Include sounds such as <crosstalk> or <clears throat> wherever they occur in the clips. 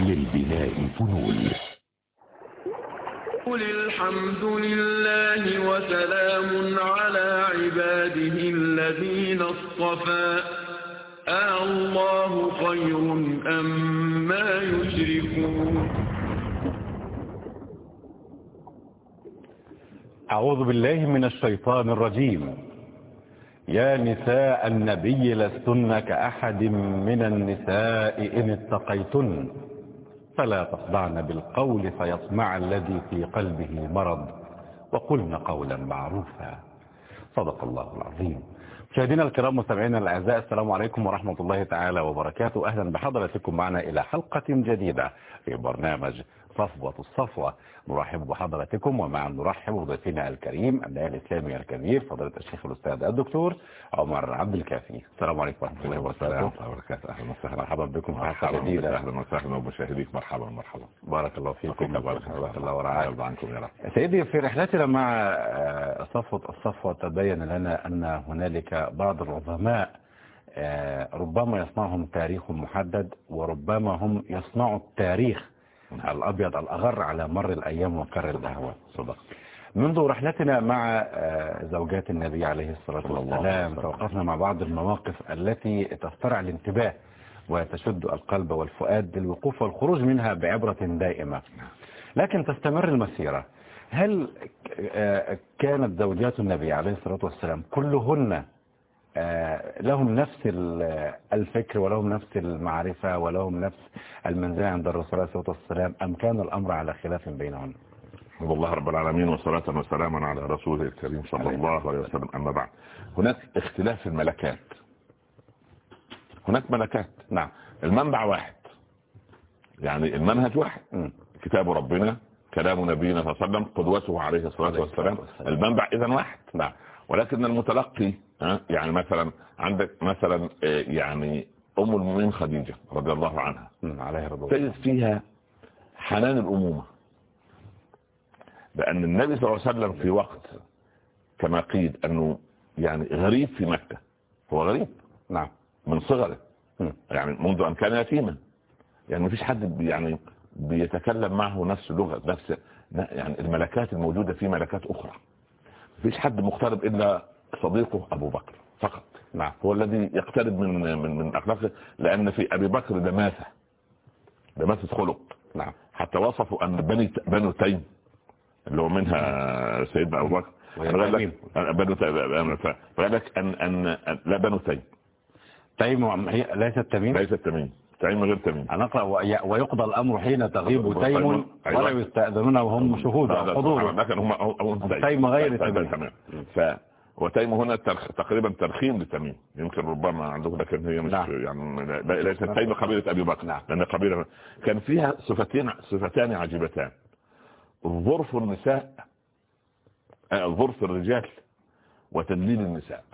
للبناء فنون. قل الحمد لله وسلام على عباده الذين اصطفى. آه الله خير أم ما يشركون. أعوذ بالله من الشيطان الرجيم. يا نساء النبي لستن كأحد من النساء إن اتقيتن. فلا تخضعن بالقول فيطمع الذي في قلبه مرض. وقلن قولا معروفا. صدق الله العظيم. مشاهدينا الكرام مستمعينا الأعزاء السلام عليكم ورحمة الله تعالى وبركاته. أهلا بحضراتكم معنا إلى حلقة جديدة في برنامج صفوة الصفوة. نرحب بحضراتكم ومع نرحب بضيفنا الكريم الداعي الإسلامي الكبير فضيلة الشيخ الأستاذ الدكتور عمر عبد الكافي. السلام عليكم ورحمة الله وبركاته. وبركاته. أهلا وسهلا. مرحبا بكم. في حلقة جديدة. أهلا وسهلا وبشاهديك مرحبا مرحبا. بارك الله فيكم. بارك الله ورعاكم يرضى عنكم يا رب. سيدي في رحلتنا مع آه، صفوة الصفوة تبين لنا أن هنالك بعض العظماء آه، ربما يصنعهم تاريخ محدد وربما هم يصنعوا التاريخ الأبيض الأغر على مر الأيام وكر الأهوال صدق. منذ رحلتنا مع آه، زوجات النبي عليه الصلاة والسلام. توقفنا مع بعض المواقف التي تسترع الانتباه وتشد القلب والفؤاد للوقوف والخروج منها بعبرة دائمة. لكن تستمر المسيرة. هل آه، كانت زوجات النبي عليه الصلاة والسلام كلهن لهم نفس ال- الفكر ولهم نفس المعرفة ولهم نفس المنزلة عند الرسول عليه الصلاة والسلام أم كان الأمر على خلاف بينهن الحمد لله رب العالمين وصلاة وسلاما على رسوله الكريم صلى الله عليه وسلم. أما بعد هناك اختلاف في الملكات. هناك ملكات نعم. المنبع واحد. يعني المنهج واحد. كتاب ربنا كلام نبينا صلى الله عليه وسلم قدوته عليه الصلاة والسلام. المنبع إذا واحد. نعم. ولكن المتلقي يعني مثلا عندك مثلا آه، يعني أم المؤمنين خديجة رضي الله عنها. مم. عليه رضي الله تجد فيها حنان الأمومة. لأن النبي صلى الله عليه وسلم في وقت كما قيل أنه يعني غريب في مكة. هو غريب. نعم. من صغره. يعني منذ أن كان يتيما. يعني مفيش حد يعني بيتكلم معه نفس لغة نفس يعني الملكات الموجودة في ملكات أخرى. مفيش حد مقترب إلا صديقه أبو بكر فقط. نعم. هو الذي يقترب من من من أخلاقه لأن في أبي بكر دماثة. دماثة خلق. نعم. حتى وصفوا أن بني بنو تيم اللي هو منها سيدنا أبو بكر. بنو تيم فقال لك أن أن لا بنو تيم. تيم هي ليست تميم؟ ليست تميم. تيم غير تميم. هنقرأ وي- ويقضى الأمر حين تغيب تيم. ولا يستأذنون وهم شهود حضور. لكن هم تيم. غير تميم. وتيم هنا ترخ... تقريبا ترخيم لتميم يمكن ربما عندكم لكن هي مش نعم. يعني لا- ليست تيم قبيلة أبي بكر. نعم. لأن قبيلة كان فيها صفتين صفتان عجيبتان. ظرف النساء آه، ظرف الرجال وتدليل النساء.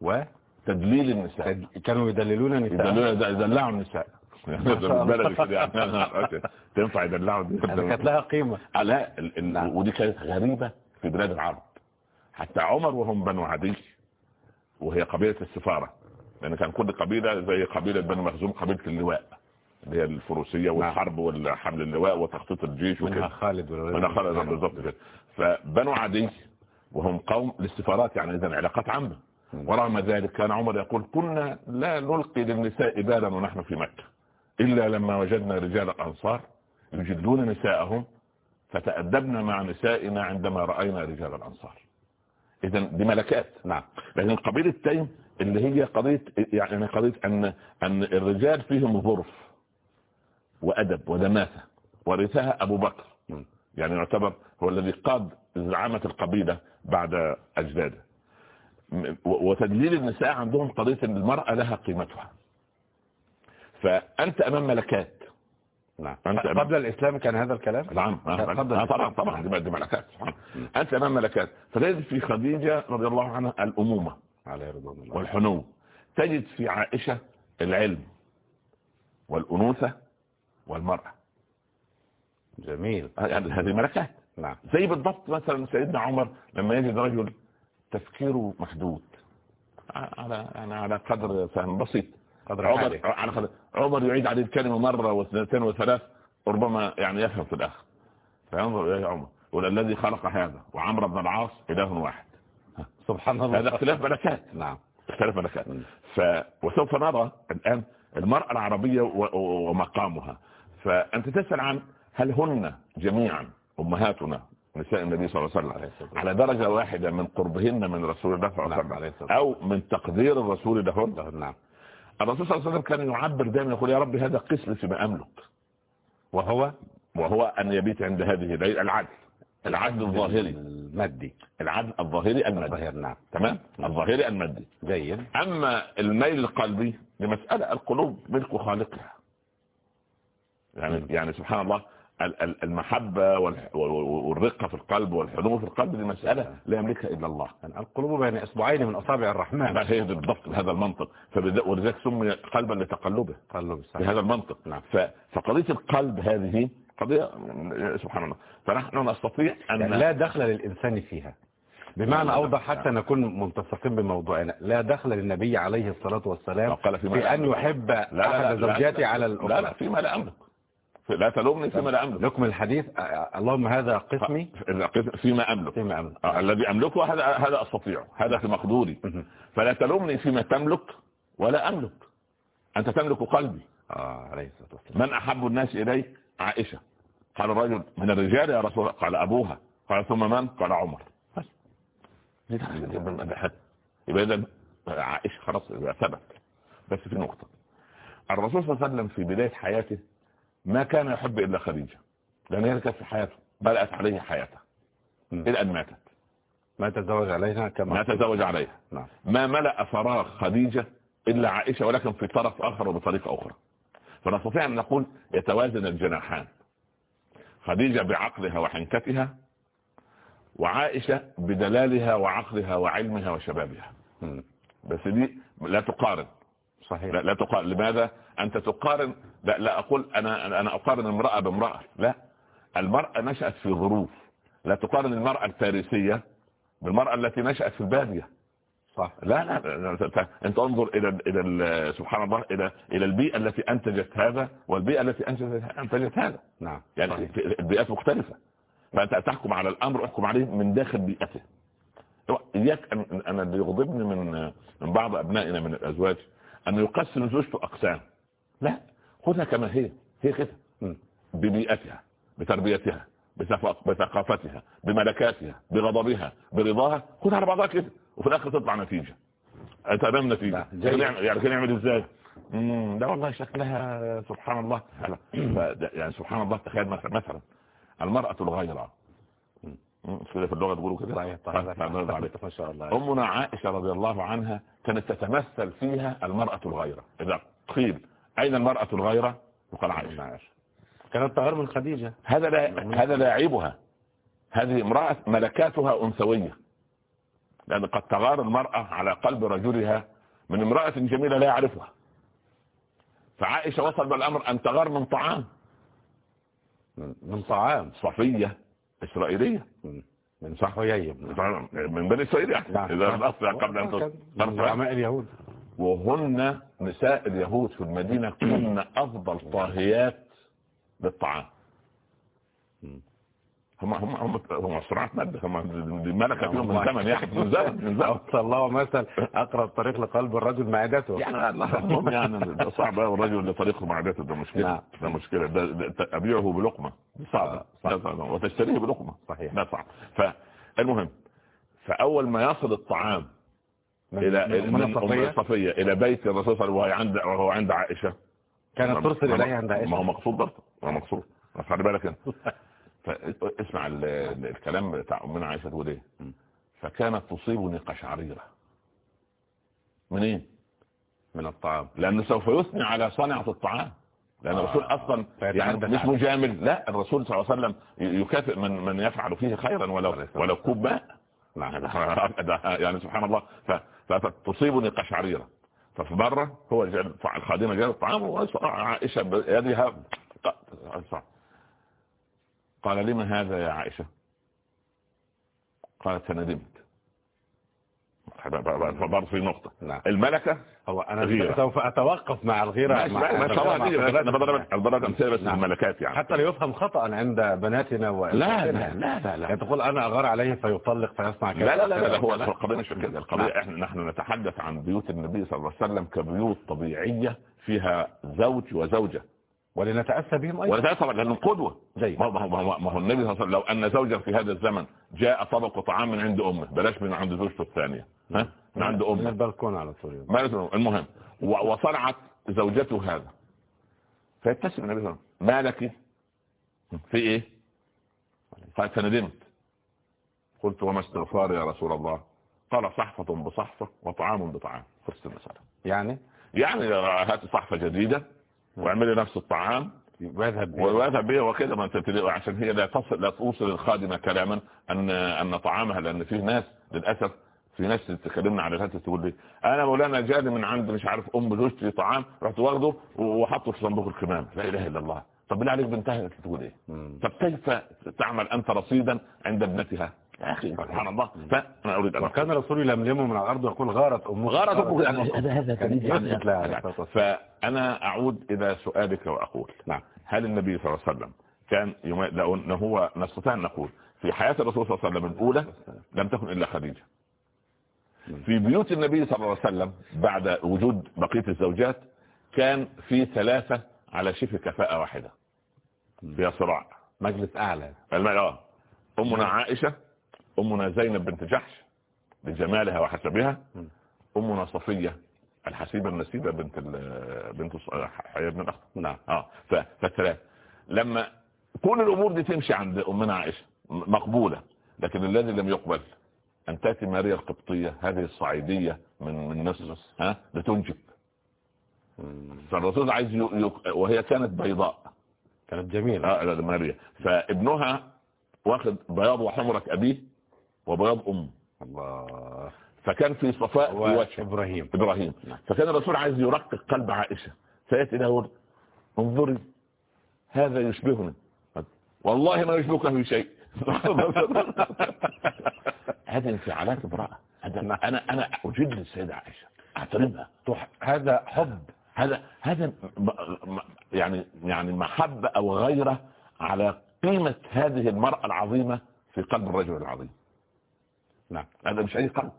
و؟ تدليل النساء. كانوا يدللون النساء. يدلعوا النساء. <laughs> يعني <laughs> أوكي. تنفع يدلعوا هذا كانت لها قيمة. لا نعم. ودي كانت غريبة في بلاد العرب. حتى عمر وهم بنو عدي وهي قبيلة السفارة. لأن كان كل قبيلة زي قبيلة بنو مخزوم قبيلة اللواء اللي هي الفروسية والحرب والحمل اللواء وتخطيط الجيش منها وكده خالد والولد. من خلق بالضبط كده. فبنو عدي وهم قوم للسفارات يعني اذا علاقات عامة. ورغم ذلك كان عمر يقول كنا لا نلقي للنساء بالا ونحن في مكة إلا لما وجدنا رجال الأنصار يجدون نساءهم فتأدبنا مع نسائنا عندما رأينا رجال الأنصار. إذا دي ملكات نعم. لكن قبيلة تيم اللي هي قضية يعني قضية أن أن الرجال فيهم ظرف وأدب ودماثة ورثها أبو بكر. يعني يعتبر هو الذي قاد زعامة القبيلة بعد و- وتدليل النساء عندهم قضية أن المرأة لها قيمتها. فأنت أمام ملكات نعم. قبل الإسلام كان هذا الكلام؟ نعم قبل آه، طبعا طبعا دي دي ملكات. أنت أمام ملكات. فتجد في خديجة رضي الله عنها الأمومة عليه رضوان الله. والحنو تجد في عائشة العلم والأنوثة والمرأة. جميل. يعني هذه ملكات. نعم. زي بالضبط مثلا سيدنا عمر لما يجد رجل تفكيره محدود. على يعني على قدر فهم بسيط. عمر قدر عمر يعيد عليه الكلمة مرة واثنتين وثلاث ربما يعني يفهم في الآخر. فينظر إليه عمر يقول الذي خلق هذا وعمر بن العاص إله واحد. سبحان الله. هذا اختلاف ملكات نعم. اختلاف ملكات ف... وسوف نرى الآن المرأة العربية و... ومقامها. فأنت تسأل عن هل هن جميعا أمهاتنا نساء النبي صلى الله عليه وسلم على درجة واحدة من قربهن من رسول الله صلى الله عليه وسلم أو من تقدير الرسول لهن؟ نعم. الرسول صلى الله عليه وسلم كان يعبر دائما يقول يا رب هذا قسم فيما أملك وهو وهو أن يبيت عند هذه الليل العدل. العدل الظاهري. المادي. العدل الظاهري المادي. الظاهر نعم. تمام؟ الظاهري المادي. جيد. أما الميل القلبي لمسألة القلوب ملك خالقها. يعني يعني سبحان الله المحبة والرقة في القلب والحنو في القلب دي مسألة لا يملكها إلا الله. يعني القلوب بين إصبعين من أصابع الرحمن. هي بالضبط بهذا المنطق. ولذلك سمي قلبا لتقلبه. قلب بهذا المنطق. نعم. فقضية القلب هذه قضية سبحان الله. فنحن نستطيع أن يعني لا دخل للإنسان فيها. بمعنى أوضح حتى نكون متفقين بموضوعنا. لا دخل للنبي عليه الصلاة والسلام في أن يحب أحد زوجاته على الأخرى لا لا فيما لا أملك. لا تلومني فيما لا أملك. نكمل الحديث. اللهم هذا قسمي. فيما أملك. فيما أملك. آه، الذي أملكه هذا هذا أستطيع. هذا في مقدوري. فلا تلومني فيما تملك ولا أملك. أنت تملك قلبي. آه من أحب الناس إليك؟ عائشة. قال الرجل من الرجال يا رسول الله؟ قال أبوها. قال ثم من؟ قال عمر. يبقى إذا عائشة خلاص ثبت بس في نقطة. الرسول صلى الله عليه وسلم في بداية حياته ما كان يحب إلا خديجة لأن هي كانت في حياته بدأت عليه حياته إلى أن ماتت. ما تزوج عليها كما ما تزوج عليها. نعم. ما ملأ فراغ خديجة إلا عائشة ولكن في طرف آخر وبطريقة أخرى. فنستطيع أن نقول يتوازن الجناحان. خديجة بعقلها وحنكتها وعائشة بدلالها وعقلها وعلمها وشبابها. بس دي لا تقارن. صحيح. لا, لا تقارن لماذا؟ أنت تقارن لا, لا أقول أنا, أنا أقارن امرأة بامرأة لا. المرأة نشأت في ظروف. لا تقارن المرأة الفارسية بالمرأة التي نشأت في البادية. صح. لا لا أنت انظر إلى إلى سبحان الله إلى إلى البيئة التي أنتجت هذا والبيئة التي أنتجت هذا. نعم. يعني البيئات مختلفة. فأنت تحكم على الأمر احكم عليه من داخل بيئته. إياك أن أنا اللي يغضبني من من بعض أبنائنا من الأزواج. أن يقسم زوجته أقسام. لا خذها كما هي. هي كده. ببيئتها بتربيتها بثقافتها بملكاتها بغضبها برضاها. خذها على بعضها كده وفي الآخر تطلع نتيجة. امام نتيجة. يعني كان يعمل إزاي؟ لا والله شكلها سبحان الله. يعني سبحان الله تخيل مثلا المرأة الغيرة في اللغة تقولوا كده. ما شاء الله. أمنا عائشة رضي الله عنها كانت تتمثل فيها المرأة الغيرة. إذا قيل أين المرأة الغيرة؟ يقال عائشة. كانت تغير من خديجة. هذا لا هذا لا يعيبها هذه امرأة ملكاتها أنثوية. لأن قد تغار المرأة على قلب رجلها من امرأة جميلة لا يعرفها. فعائشة وصل بالأمر أن تغار من طعام. من طعام. صفية. إسرائيلية. من صحوية من بني إسرائيل يعني. نعم. إذا الأصل قبل أن اليهود. وهن نساء اليهود في المدينة كن أفضل طاهيات للطعام. هم هم هم هم صناعة مادة. هم ملكة فيهم من زمن يعني من زمن من زمن. الله مثل أقرب طريق لقلب الرجل معدته يعني الله يعني صعب قوي الرجل لطريقه معدته ده مشكلة. نعم. ده مشكلة. ده ده أبيعه بلقمة. صعب وتشتريه بلقمة. صحيح. ده صعب. فالمهم فأول ما يصل الطعام إلى من الصفية؟ إلى بيت الرسول صلى الله عليه وسلم وهو عند عائشة. كانت ترسل إليه عند عائشة ما هو مقصود برضه. ما هو مقصود. خلي بالك <laughs> انت فاسمع الكلام بتاع امنا عائشه تقول إيه؟ فكانت تصيبني قشعريره منين؟ من الطعام. لأنه سوف يثني على صنعه الطعام. لأن الرسول آه. أصلا يعني مش مجامل. لا الرسول صلى الله عليه وسلم يكافئ من من يفعل فيه خيرا ولو ولو كوب ماء. يعني سبحان الله. فتصيبني قشعريره ففي مرة هو الخادمه جاب الطعام وعائشه بيدها قال لما هذا يا عائشة؟ قالت فندمت فبرضه في نقطة. نعم. الملكة هو أنا غيرة. سوف أتوقف مع الغيرة. ماشي، مع- ما مع- شاء الله مع- دي- مع- أنا بضرب امثله بس نعم. الملكات يعني. حتى لا يفهم خطأ عند بناتنا و لا لا لا لا لا. يعني تقول أنا أغار عليه فيطلق فيصنع كذا. لا لا لا, لا هو لا. القضية مش كده. القضية نعم. إحنا نحن نتحدث عن بيوت النبي صلى الله عليه وسلم كبيوت طبيعية فيها زوج وزوجة. ولنتأسى بهم أيضا. وده طبعا لأنه قدوة. جيد. ما هو ما النبي صلى الله عليه وسلم لو أن زوجا في هذا الزمن جاء طبق طعام من عند أمه بلاش من عند زوجته الثانية. ها؟ من عند من امه البلكون على طول. المهم وصنعت زوجته هذا. فيبتسم النبي صلى الله عليه وسلم. ما لك؟ في إيه؟ قال فندمت. قلت وما استغفار يا رسول الله. قال صحفة بصحفة وطعام بطعام. المسألة يعني؟ يعني هات صحفة جديدة. واعملي نفس الطعام. ويذهب. ويذهب بها وكده. ما عشان هي لا تصل لا توصل الخادمة كلاما ان أن طعامها لأن في ناس للأسف في ناس تكلمنا على الهاتف تقول لي أنا مولانا جاني من عند مش عارف أم زوجتي طعام رحت واخده وحطه في صندوق الكمامه لا إله إلا الله. طب بالله عليك بنتها تقول إيه. طب كيف تعمل أنت رصيدا عند ابنتها؟ يا أخي سبحان الله. فانا أريد أن أقول. وكان الرسول يلملمه من الأرض ويقول غارت امه غارت أمه. كان والسلام. فأنا أعود إلى سؤالك وأقول. نعم. هل النبي صلى الله عليه وسلم كان إن هو نستطيع أن نقول في حياة الرسول صلى الله عليه وسلم الأولى لم تكن إلا خديجة. في بيوت النبي صلى الله عليه وسلم بعد وجود بقية الزوجات كان في ثلاثة على شبه كفاءة واحدة. فيها صراع. مجلس أعلى. الم- آه. أمنا عائشة أمنا زينب بنت جحش لجمالها وحسبها. أمنا صفية الحسيبة النسيبة بنت ال- بنت حياة بن الاخ نعم. آه. فالثلاث. لما كل الأمور دي تمشي عند أمنا عائشة مقبولة لكن الذي لم يقبل أن تأتي ماريا القبطية هذه الصعيدية من من مصر ها لتنجب. فالرسول عايز ي... ي... وهي كانت بيضاء. كانت جميلة. آه ماريا. فابنها واخد بياض وحمرة أبيه وبياض امه الله. فكان في صفاء في وجه إبراهيم. إبراهيم. نعم. فكان الرسول عايز يرقق قلب عائشة. فيأتي له انظري. هذا يشبهني. والله ما يشبهك في شيء. <laughs> هذه انفعالات امرأة. هذا أنا أنا أجل السيدة عائشة. احترمها تح- هذا حب. هذا هذا يعني يعني محبة أو غيرة على قيمة هذه المرأة العظيمة في قلب الرجل العظيم. نعم. هذا مش اي قلب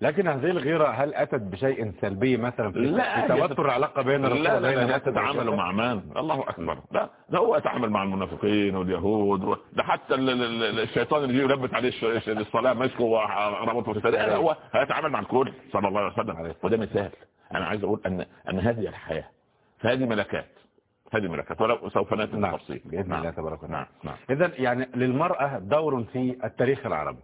لكن هذه الغيرة هل أتت بشيء سلبي مثلا في لا، توتر العلاقة بين لا الرسول لا لا الناس تتعاملوا مع من؟ الله أكبر. لا ده هو يتعامل مع المنافقين واليهود و... ده حتى ال- ال- ال- الشيطان اللي يلبس عليه الصلاة مسكه وربطه في السرير هو هيتعامل مع الكل صلى الله عليه وسلم وده مثال. أنا عايز أقول ان أن هذه الحياة فهذه ملكات هذه ملكات ولو سوف نأتي نعم. بالتفصيل. بإذن نعم. الله تبارك وتعالى. نعم. نعم. إذا يعني للمرأة دور في التاريخ العربي.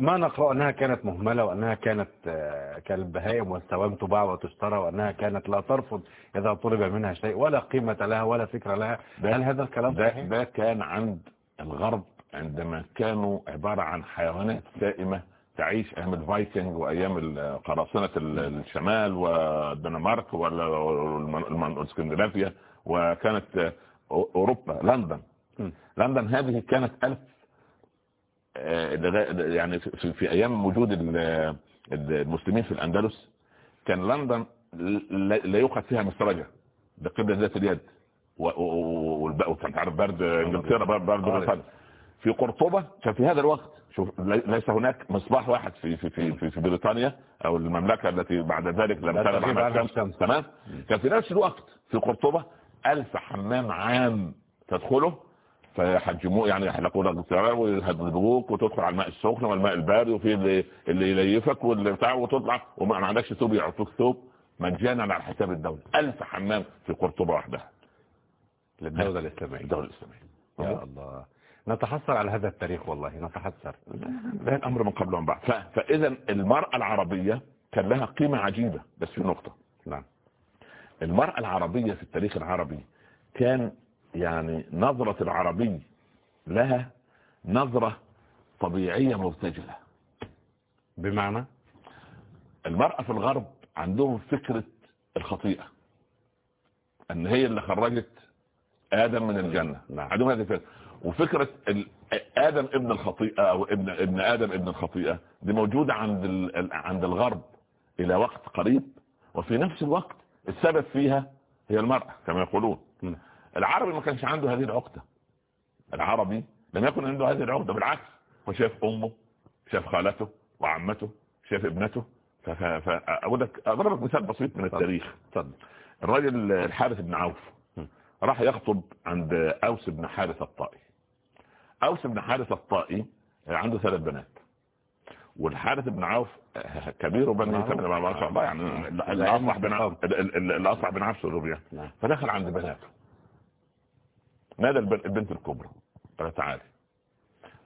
ما نقرأ أنها كانت مهملة وأنها كانت آه، كالبهائم والسوام تباع وتشترى وأنها كانت لا ترفض إذا طلب منها شيء ولا قيمة لها ولا فكرة لها هل هذا الكلام ده, صحيح؟ ده كان عند الغرب عندما كانوا عبارة عن حيوانات سائمة تعيش أيام الفايكنج وأيام قراصنة ال- الشمال والدنمارك والإسكندنافيا وكانت أوروبا لندن. لندن هذه كانت ألف آه، لغا- يعني في, في أيام وجود ال- المسلمين في الأندلس كان لندن لا يوقد فيها مسرجة بقبل ذات اليد. وكان تعرف برد إنجلترا برد برد بريطانيا. في قرطبة كان في هذا الوقت شوف لي- ليس هناك مصباح واحد في في في في, في بريطانيا أو المملكة التي بعد ذلك لم الشمس. تمام؟ كان في نفس الوقت في قرطبة ألف حمام عام تدخله فيحجموه يعني يحلقوا لك ويهددوك وتدخل على الماء السخن والماء البارد وفي اللي, اللي يليفك واللي بتاع وتطلع. وما عندكش ثوب يعطوك ثوب مجانا على حساب الدولة. ألف حمام في قرطبة وحدها للدولة الإسلامية الدولة الإسلامية يا الله. نتحسر على هذا التاريخ والله نتحسر. ده الأمر من قبل ومن بعد. فإذا المرأة العربية كان لها قيمة عجيبة بس في نقطة. نعم. المرأة العربية في التاريخ العربي كان يعني نظرة العربي لها نظرة طبيعية مرتجلة بمعنى؟ المرأة في الغرب عندهم فكرة الخطيئة إن هي اللي خرجت آدم من الجنة. نعم. عندهم هذه الفكرة. وفكرة آدم ابن الخطيئة أو ابن ابن آدم ابن الخطيئة دي موجودة عند ال- عند الغرب إلى وقت قريب وفي نفس الوقت السبب فيها هي المرأة كما يقولون. مم. العربي ما كانش عنده هذه العقدة. العربي لم يكن عنده هذه العقدة بالعكس هو شاف أمه شاف خالته وعمته شاف ابنته. ف- ف- فاقول لك أضرب لك مثال بسيط من التاريخ. الراجل الحارث بن عوف راح يخطب عند أوس بن حارث الطائي. أوس بن حارث الطائي عنده ثلاث بنات. والحارث بن عوف كبير بني معروف. تمام ما شاء الله يعني اللي اصلح بن عوف اللي اصلح بن عوف سروريا نعم. فدخل عند بناته. نادى البن- البنت الكبرى؟ قال تعالي.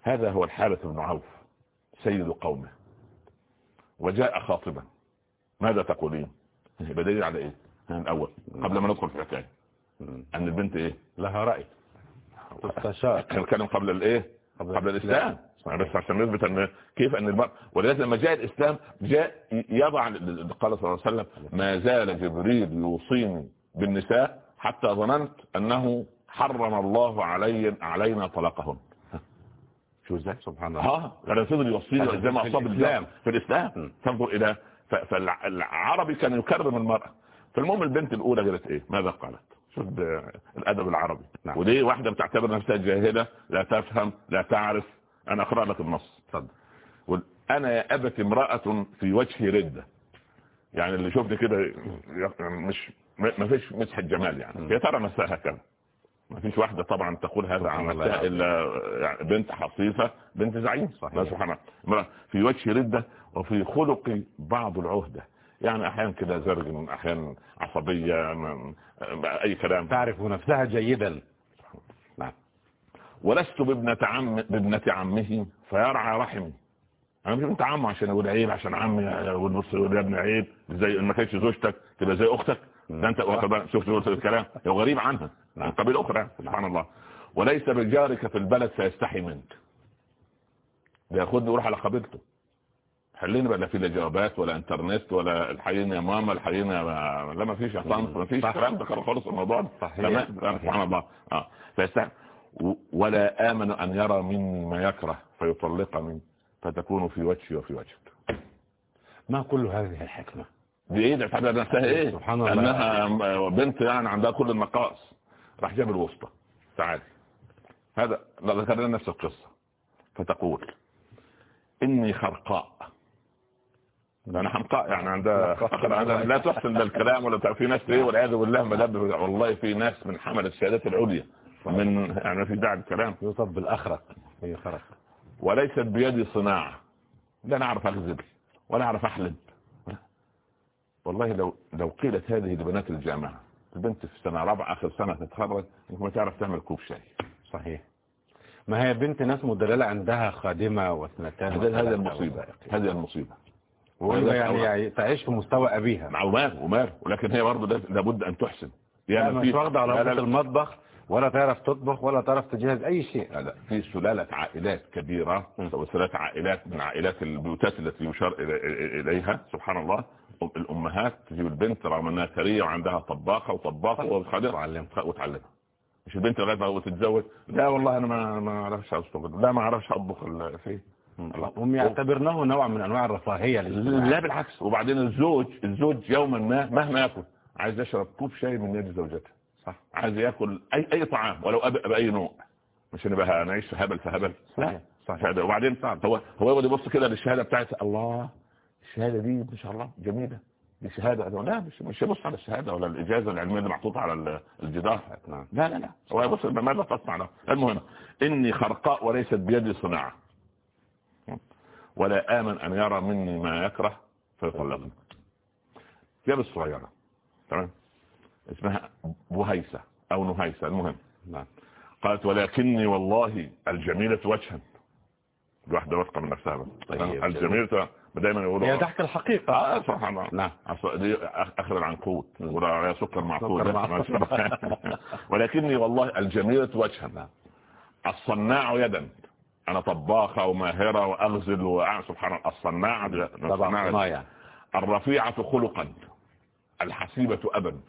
هذا هو الحارث بن عوف سيد قومه. وجاء خاطبا. ماذا تقولين؟ بدليل على إيه؟ الأول قبل ما ندخل في الحكاية. مم. أن البنت إيه؟ لها رأي. تستشار. كان كلام قبل الايه قبل قبل الإسلام. بس عشان نثبت أن كيف أن المرء ولذلك لما جاء الإسلام جاء يضع قال صلى الله عليه وسلم ما زال جبريل يوصيني بالنساء حتى ظننت أنه حرم الله علي علينا طلاقهن. <laughs> شو إزاي؟ سبحان الله. آه كان فضل يوصيني هذا زي ما اصاب. الإسلام. في الإسلام. تنظر إلى فالعربي كان يكرم المرأة. فالمهم البنت الأولى قالت إيه؟ ماذا قالت؟ شوف ده الأدب العربي. نعم. ودي واحدة بتعتبر نفسها جاهلة لا تفهم لا تعرف. أنا أقرأ لك النص. اتفضل أنا يا أبت امرأة في وجهي ردة. يعني اللي شوفني كده مش ما فيش مسحة جمال يعني. يا ترى نفسها هكذا ما فيش واحدة طبعا تقول هذا. إلا يعني بنت حصيفة بنت زعيم. صحيح. لا سبحان الله. في وجه ردة وفي خلق بعض العهدة. يعني أحيانا كده زرج أحيانا عصبية م- أي كلام. تعرف نفسها جيدا. نعم. ولست بابنة عم بابنة عمه فيرعى رحمي. أنا مش بنت عمه عشان يقول عيب عشان عمي يقول بص يقول يا ابن عيب. زي ما كانتش زوجتك تبقى زي أختك. ده أنت؟ شفت الكلام. هو غريب عنها. من قبيل أخرى سبحان الله. وليس بجارك في البلد فيستحي منك. ده ياخدني يروح على قبيلته حليني بقى لا في لا جوابات ولا انترنت ولا الحقيني يا ماما الحقيني يا لا ما فيش طنط ما فيش صح. الكلام ده خالص الموضوع صحيح. سبحان الله. آه. فيستحي. ولا آمن أن يرى مني ما يكره فيطلقني فتكون في وجهي وفي وجهك ما كل هذه الحكمة؟ دي إيه؟ ده نفسها إيه؟ سبحان الله. إنها بنت يعني عندها كل النقائص. راح جاب الوسطى تعالي هذا لا ذكر لنا نفس القصة. فتقول إني خرقاء. أنا حمقاء يعني عندها عندها- لا تحسن لا الكلام ولا في ناس إيه والعياذ بالله مدب والله في ناس من حمل الشهادات العليا من يعني في داعي الكلام يوصف بالأخرق هي خرق. وليست بيدي صناعة. لا أنا أعرف أغزل ولا أعرف أحلب. والله لو لو قيلت هذه لبنات الجامعة البنت في سنة رابعة آخر سنة تتخرج ما تعرف تعمل كوب شاي. صحيح. ما هي بنت ناس مدللة عندها خادمة واثنتان هذه المصيبة. هذه المصيبة. يعني, يعني تعيش في مستوى أبيها. مع ومال ومال ولكن هي برضه لابد أن تحسن. لا مش واخدة على لا. المطبخ ولا تعرف تطبخ ولا تعرف تجهز أي شيء. لا لا. في سلالة عائلات كبيرة أو سلالة عائلات من عائلات البيوتات التي يشار إلي- إليها. سبحان الله. الأمهات تجيب البنت رغم أنها ثرية وعندها طباخة وطباخة وخادمة وعلمها. وتعلمها مش البنت لغاية ما تتزوج لا والله أنا ما ما أعرفش أطبخ. لا ما أعرفش أطبخ ال- فيه الله. هم يعتبرنه نوع من أنواع الرفاهية للاجتماع. لا. بالعكس. وبعدين الزوج الزوج يوما ما مهما يأكل عايز يشرب كوب شاي من يد زوجته. صح. عايز يأكل اي أي طعام ولو بأي نوع. مش نبقى نعيش في هبل في هبل. صحيح. صحيح. وبعدين هو هو يقعد يبص كده للشهادة بتاعت الله. الشهادة دي ما شاء الله جميلة. دي شهادة. لا مش مش يبص على الشهادة ولا الإجازة العلمية اللي محطوطة على ال- الجدار. نعم. لا لا لا. هو يبص ماذا تصنع له المهم إني خرقاء وليست بيدي صناعة. ولا آمن أن يرى مني ما يكره فيطلقني جاب الصغيره تمام؟ اسمها بهيسة أو نهيسة. المهم. نعم. قالت ولكني والله الجميلة وجها. الواحدة واثقة من نفسها. طيب. الجميلة دايما يقولوا هي تحكي الحقيقة آه سبحان الله نعم. دي أخ- اخر العنقود يقولوا عليها سكر معقود. <laughs> ولكني والله الجميلة وجها نعم. الصناع يدا أنا طباخة وماهرة وأغزل وأع- سبحان الله الصناع طبعا. صنايع الرفيعة خلقا الحسيبة أبا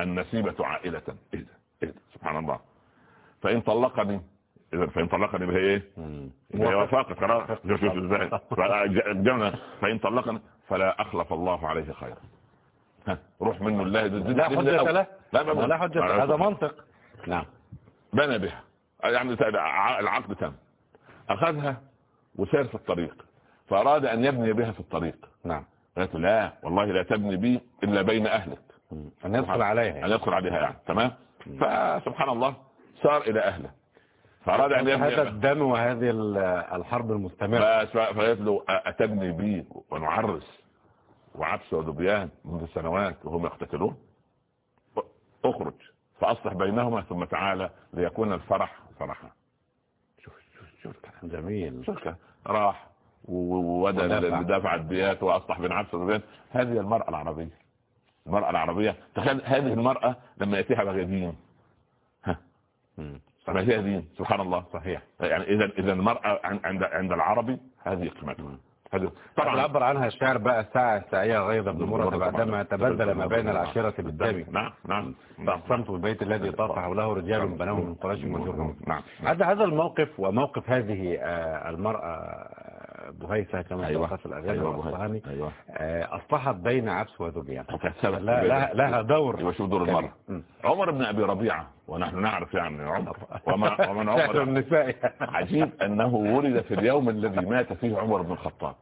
النسيبة عائلة إيه ده؟ إيه ده؟ سبحان الله فإن طلقني إذا فإن طلقني بها إيه؟ هي وافقت خلاص. إزاي فإن طلقني فلا أخلف الله عليه خيرا. روح منه الله. لا حجة له. لا لا حجة. هذا منطق. نعم. بنى بها. يعني العقد تم أخذها وسار في الطريق. فأراد أن يبني بها في الطريق. نعم. قالت لا والله لا تبني بي إلا بين أهلك. أن يدخل عليها أن يعني. يدخل عليها يعني. تمام؟ فسبحان الله سار إلى أهله. فأراد أن يبني هذا. الدم وهذه ال- الحرب المستمرة. فقالت له أتبني بي ونعرس وعبس وذبيان منذ سنوات وهم يقتتلون؟ اخرج. فأصلح بينهما ثم تعالى ليكون الفرح فرحا. شوف شوف شوف. جميل. شوف. راح وودى. لدافع الديات وأصلح بين عبس وذبيان. هذه المرأة العربية. المرأة العربية. تخيل هذه المرأة لما يأتيها بغيادين ها. لما يأتيها دين سبحان الله صحيح. يعني اذا إذا المرأة عن- عند عند العربي هذه قيمتها. هذه طبعا عبر عنها الشعر بقى ساعة سعية غيظ بن مرة بعدما تبدل ما بين العشيرة بالدم. نعم نعم. فأقسمت بالبيت الذي طاف حوله رجال بنوه من قريش وجرهم نعم. هذا هذا الموقف وموقف هذه آه، المرأة آه، بهيثة كما أيوة. أيوة. في الأغاني أيوة الأصفهاني أيوه. آه، أصبحت بين عبس وذبيان لها, لها دور يبقى شوف دور المرأة. عمر بن أبي ربيعة ونحن نعرف يعني عمر. وما <laughs> ومن عمر النساء. عجيب أنه ولد في اليوم الذي مات فيه عمر بن الخطاب.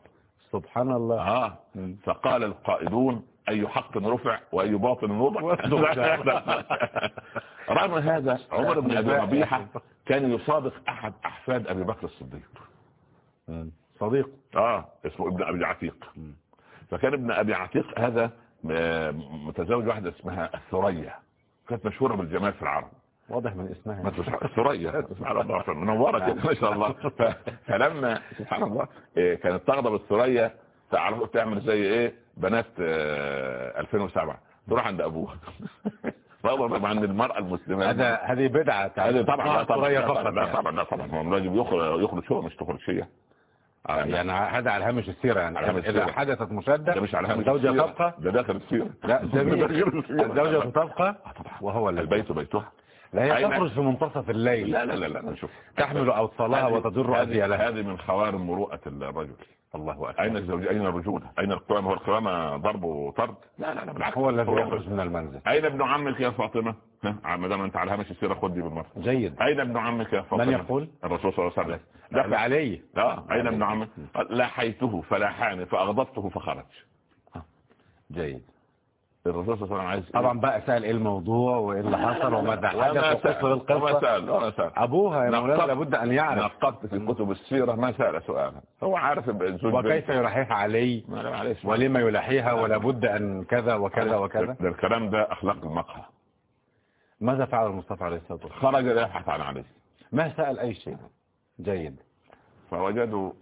سبحان الله. مم. فقال القائدون أي حق رفع وأي باطل وضع. <laughs> <laughs> رغم هذا عمر بن أبي ربيعة كان يصادق أحد أحفاد أبي بكر الصديق. صديق. آه اسمه ابن أبي عتيق. فكان ابن أبي عتيق هذا آه، متزوج واحدة اسمها الثريا. كانت مشهورة بالجمال في العرب. واضح من اسمها. ما تسمع الثريا. <laughs> سبحان الله منورة كده ما شاء الله. <laughs> فلما سبحان الله إيه، كانت تغضب الثريا تعرف تعمل زي إيه؟ بنات آه، 2007 تروح عند أبوها. <laughs> تغضب عند المرأة المسلمة. هذا هذه بدعة. هذه طبعا لا طبعا طبعا لا يعني. طبعا لا طبعا. هو لازم يخرج يخرج شو مش تخرج شيء يعني هذا على هامش السيرة يعني. على هامش إذا السيرة. حدثت مشادة ده مش على هامش الزوجة. تبقى؟ ده داخل السيرة. لا. <laughs> الزوجة تبقى؟ وهو الذي البيت بيتها لا هي أين؟ تخرج في منتصف الليل. لا لا لا لا شوف تحمل أوصالها هذه- أذيالها هذه من خوارم مروءة الرجل. الله أكبر. أين الزوجية أين الرجولة؟ أين القوامة؟ هو القوامة ضرب وطرد؟ لا لا لا هو الذي يخرج من المنزل. أين ابن عمك يا فاطمة؟ ها؟ ما دام أنت على هامش السيرة خدي بالمرة. جيد. أين ابن عمك يا فاطمة؟ من يقول؟ الرسول صلى الله عليه وسلم. دخل علي. لا أين ابن عمك؟ لاحيته فلاحاني فأغضبته فخرج. جيد. الرسول صلى الله عليه وسلم طبعا بقى سأل إيه الموضوع وإيه اللي حصل وماذا حدث وما القصة سأل وما سأل أبوها يا مولانا لابد أن يعرف. نقبت في كتب السيرة ما سأل سؤالا. هو عارف وكيف يلحيها علي؟ ولما يلحيها ولا بد أن كذا وكذا وكذا؟ ده الكلام ده أخلاق المقهى. ماذا فعل المصطفى عليه الصلاة والسلام؟ خرج يبحث عن علي. ما سأل أي شيء؟ جيد. فوجدوا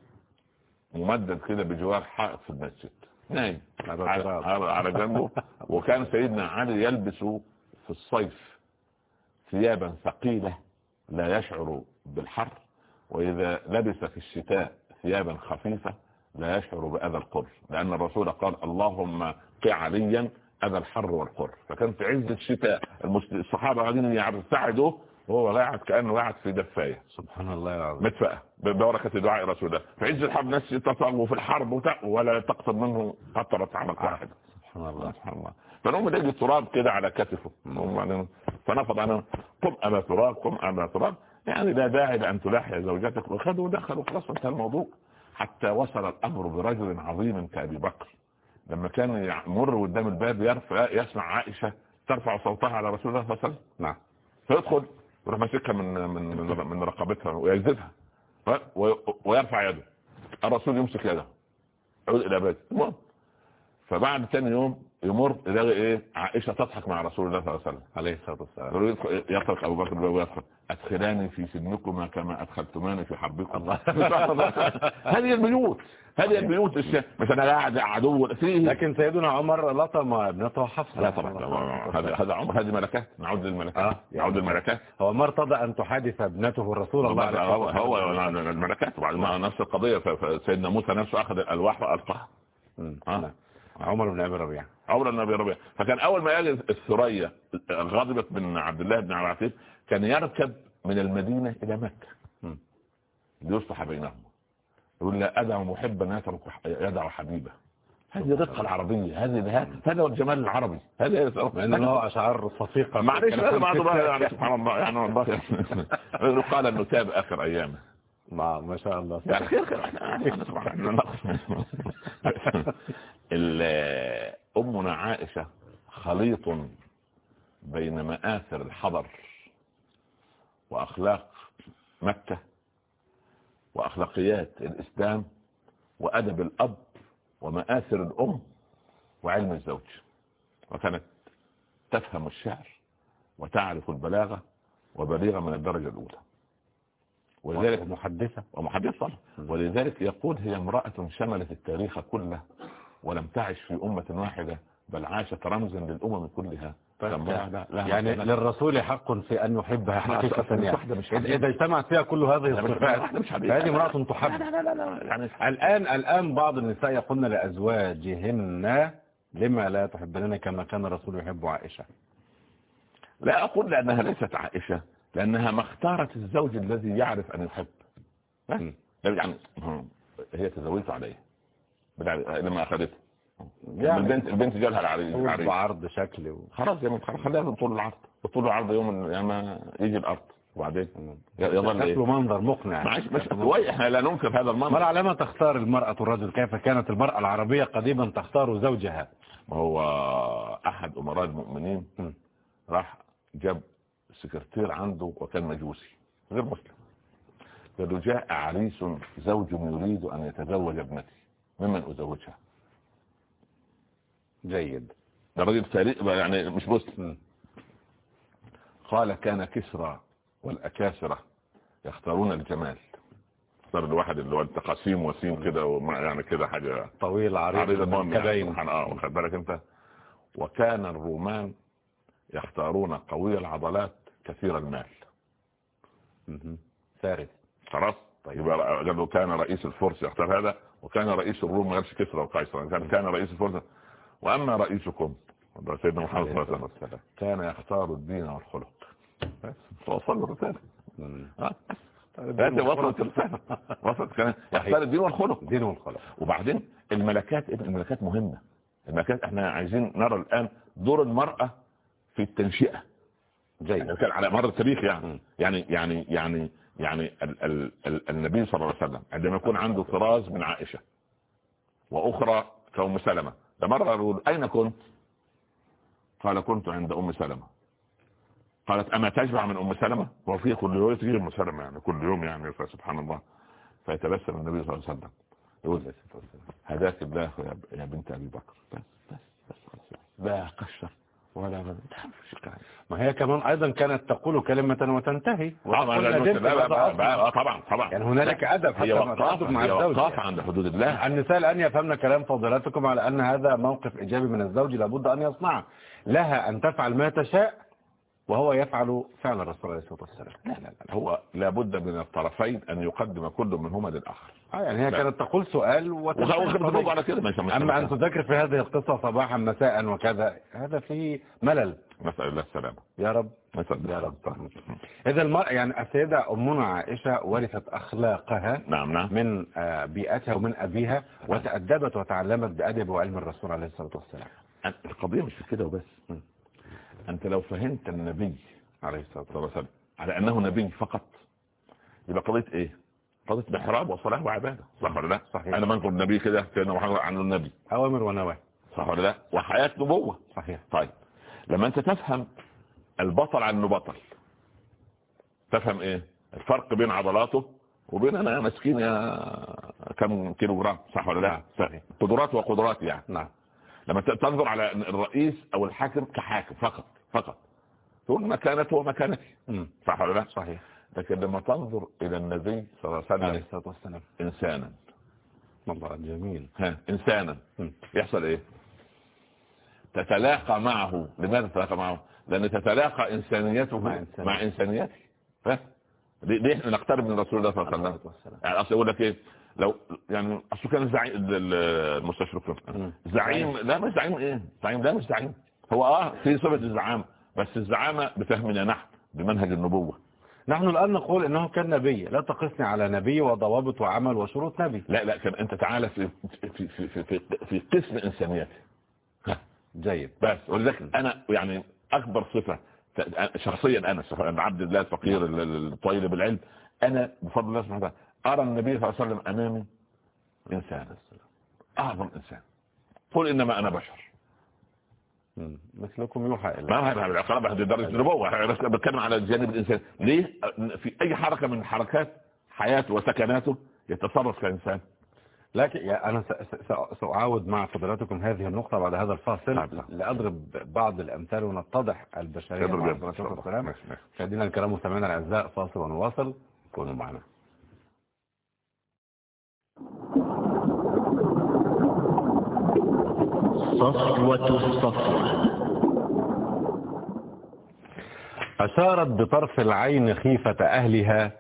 ممدد كده بجوار حائط في المسجد. نايم. على على, جنبه. وكان سيدنا علي يلبس في الصيف ثيابا ثقيلة لا يشعر بالحر وإذا لبس في الشتاء ثيابا خفيفة لا يشعر بأذى القر لأن الرسول قال اللهم قع عليا أذى الحر والقر. فكان في عز الشتاء الصحابة قاعدين يساعدوه وهو قاعد كأنه قاعد في دفاية. سبحان الله العظيم. مدفأة ببركة دعاء رسول الله في عز الحرب ناس تطغوا في الحرب ولا تقصد منه قطرة عمق واحد. سبحان الله. سبحان الله. فنقوم نجد التراب كده على كتفه. فنفض عنه قم أبا تراب قم أبا تراب. يعني لا داعي لأن تلاحي زوجتك وخذوا ودخلوا خلاص انتهى الموضوع. حتى وصل الأمر برجل عظيم كأبي بكر. لما كان يمر قدام الباب يرفع يسمع عائشة ترفع صوتها على رسول الله صلى الله عليه وسلم. نعم. فيدخل يروح ماسكها من من من, رقبتها ويجذبها ويرفع يده. الرسول يمسك يده. يعود إلى بيته. المهم فبعد ثاني يوم يمر يلاقي إيه؟ عائشة تضحك مع رسول الله صلى الله عليه وسلم. عليه الصلاة والسلام. يطرق أبو بكر ويدخل أدخلاني في سنكما كما أدخلتماني في حربكم الله. <laughs> هذه البيوت هذه البيوت مش أنا قاعد عدو لكن سيدنا عمر لطم ابنته حفصة لا طبعا. هذا هذا عمر. هذه ملكات. نعود للملكات. آه. نعود للملكات. هو ما ارتضى أن تحادث ابنته الرسول الله طبعا عليه هو هو. الملكات. وبعد ما نفس القضية فسيدنا موسى نفسه أخذ الألواح وألقاها. عمر بن أبي ربيعة. عمر بن أبي ربيعة. فكان أول ما يجد الثريا غضبت من عبد الله بن عبد العزيز كان يركب من المدينة إلى مكة. ليصلح بينهم يقول لا أدع محبا يترك يدع حبيبه. هذه الرقة العربية. هذه هذا هو الجمال العربي. هذا مع انه أشعار صفيقة. معلش هذا كتير. بقى يعني سبحان الله يعني والله. <laughs> قال انه تاب آخر أيامه. ما ما شاء الله. يعني خير خير إحنا إحنا أمنا عائشة خليط بين مآثر الحضر وأخلاق مكة وأخلاقيات الإسلام وأدب الأب ومآثر الأم وعلم الزوج. وكانت تفهم الشعر وتعرف البلاغة وبليغة من الدرجة الأولى. ولذلك محدثة ومحدث طبعا ولذلك يقول هي امرأة شملت التاريخ كله ولم تعش في أمة واحدة بل عاشت رمزا للأمم كلها يعني. للرسول حق في ان يحبها أصلاً يعني إذا- اجتمعت فيها كل هذه الصفات امراه لا تحب لا لا لا لا يعني الآن الآن بعض النساء يقولن لأزواجهن لما لا تحبنني كما كان الرسول يحب عائشة لا أقول لأنها ليست عائشة لأنها ما اختارت الزوج الذي يعرف أن يحب. يعني هي تزوجت عليه لما أخذته. يعني البنت البنت جالها العريس. بعرض شكل و... خلاص يا خلاص خليها طول العرض. طول العرض يوم لما يجي الأرض. وبعدين يظل شكله منظر مقنع. معلش مش كويس. إحنا لا ننكر هذا ما المنظر العلامة تختار المرأة الرجل. كيف كانت المرأة العربية قديما تختار زوجها؟ هو أحد أمراء المؤمنين. راح جاب سكرتير عنده وكان مجوسي. غير مسلم. قال له جاء عريس زوج يريد أن يتزوج ابنتي. ممن أزوجها. جيد. ده راجل تاريخ يعني مش مسلم. قال كان كسرى والأكاسرة يختارون الجمال. اختار الواحد اللي هو التقاسيم وسيم كده وما- يعني كده حاجة طويل عريض يعني. كبين آه واخد بالك انت؟ وكان الرومان يختارون قوي العضلات كثير المال. فارس خلاص؟ طيب. يبقى كان رئيس الفرس يختار هذا. وكان رئيس الروم ما قالش كسرى وقيصر كان كان رئيس الفرس. وأما رئيسكم سيدنا محمد صلى الله عليه وسلم كان يختار الدين والخلق. بس وصل له الرسالة. مم. ها؟ هذه وصلت الرسالة. <laughs> وصلت كان يختار الدين والخلق. دين والخلق. وبعدين الملكات الملكات مهمة. الملكات إحنا عايزين نرى الآن دور المرأة في التنشئة. جيد. يعني كان على مر التاريخ يعني. يعني يعني يعني يعني ال ال ال النبي صلى الله عليه وسلم عندما يكون عنده طراز من عائشة وأخرى كأم سلمة فمرة يقول أين كنت؟ قال كنت عند أم سلمة. قالت أما تشبع من أم سلمة؟ وفي كل يوم تجي أم سلمة يعني كل يوم يعني سبحان الله. فيتبسم النبي صلى الله عليه وسلم. يقول هداك الله يا, بنت أبي بكر. بس بس بس لا قشر ولا غير ما هي كمان أيضا كانت تقول كلمة وتنتهي. طبعا طبعا طبعا. يعني هنالك أدب هي حتى مع الزوج. عند حدود الله. النساء الآن يفهمن كلام فضيلتكم على أن هذا موقف إيجابي من الزوج لابد أن يصنعه. لها أن تفعل ما تشاء وهو يفعل فعل الرسول عليه الصلاة والسلام. لا لا لا هو لابد من الطرفين أن يقدم كل منهما للآخر. آه يعني هي لا. كانت تقول سؤال القضية. برضه على كده مش أما أن تذكر في هذه القصة صباحا مساء وكذا هذا فيه ملل. نسأل الله السلامة. يا رب. نسأل يا رب. السلامة. إذا المرأة يعني السيدة أمنا عائشة ورثت أخلاقها نعم نعم. من آه، بيئتها ومن أبيها وتأدبت وتعلمت بأدب وعلم الرسول عليه الصلاة والسلام. القضية مش في كده وبس. أنت لو فهمت النبي عليه الصلاة وسلم على أنه نبي فقط يبقى قضية إيه؟ قضية محراب وصلاه وعبادة صح ولا لا؟ صحيح. أنا بنقل النبي كده كانه محراب عن النبي. أوامر ونواهي صح ولا لا؟ وحياة نبوة. صحيح. طيب. لما أنت تفهم البطل عن بطل تفهم إيه؟ الفرق بين عضلاته وبين أنا مسكين يا كم كيلو جرام صح ولا لا؟ نعم، صحيح. قدرات وقدرات يعني. نعم. لما تنظر على الرئيس أو الحاكم كحاكم فقط فقط. تقول مكانته ومكانتي. صح ولا لا؟ صحيح. لكن لما تنظر إلى النبي صلى الله عليه وسلم إنسانا. الله جميل. ها إنسانا. يحصل إيه؟ تتلاقى معه. لماذا تتلاقى معه؟ لأن تتلاقى إنسانيته مع مع, إنسانيته. مع إنسانيته. ليه إحنا نقترب من رسول الله صلى الله عليه وسلم؟ يعني اصل يقول لك إيه؟ لو يعني أصل كان الزعيم ال- المستشرقين مم. زعيم لا مش زعيم إيه؟ زعيم لا مش زعيم. هو آه في صفة الزعامة بس الزعامة بفهمنا نحن بمنهج النبوة. نحن الآن نقول إنه كان نبي لا تقسني على نبي وضوابط وعمل وشروط نبي. لا لا كان أنت تعالى في في في في, في, في قسم انسانيته ها. جيد. بس ولذلك أنا يعني أكبر صفة شخصيا أنا أنا عبد الله الفقير ال- ال- الطويل بالعلم أنا بفضل الله سبحانه ارى النبي صلى الله عليه وسلم امامي إنسان. أعظم إنسان. قل إنما أنا بشر. مثلكم يوحى إليه ما هذا العقاب؟ هذه درجة النبوة. أنا بتكلم على الجانب الإنساني. ليه؟ في أي حركة من حركات حياته وسكناته يتصرف كإنسان؟ لكن أنا سأعاود مع فضلاتكم هذه النقطة بعد هذا الفاصل. نعم، نعم. لأضرب بعض الأمثال ونتضح البشرية. مع ماشي، ماشي. مشاهدينا الكرام وسامعنا الأعزاء فاصل ونواصل. كونوا معنا. صفوة الصفوة. أشارت بطرف العين خيفة أهلها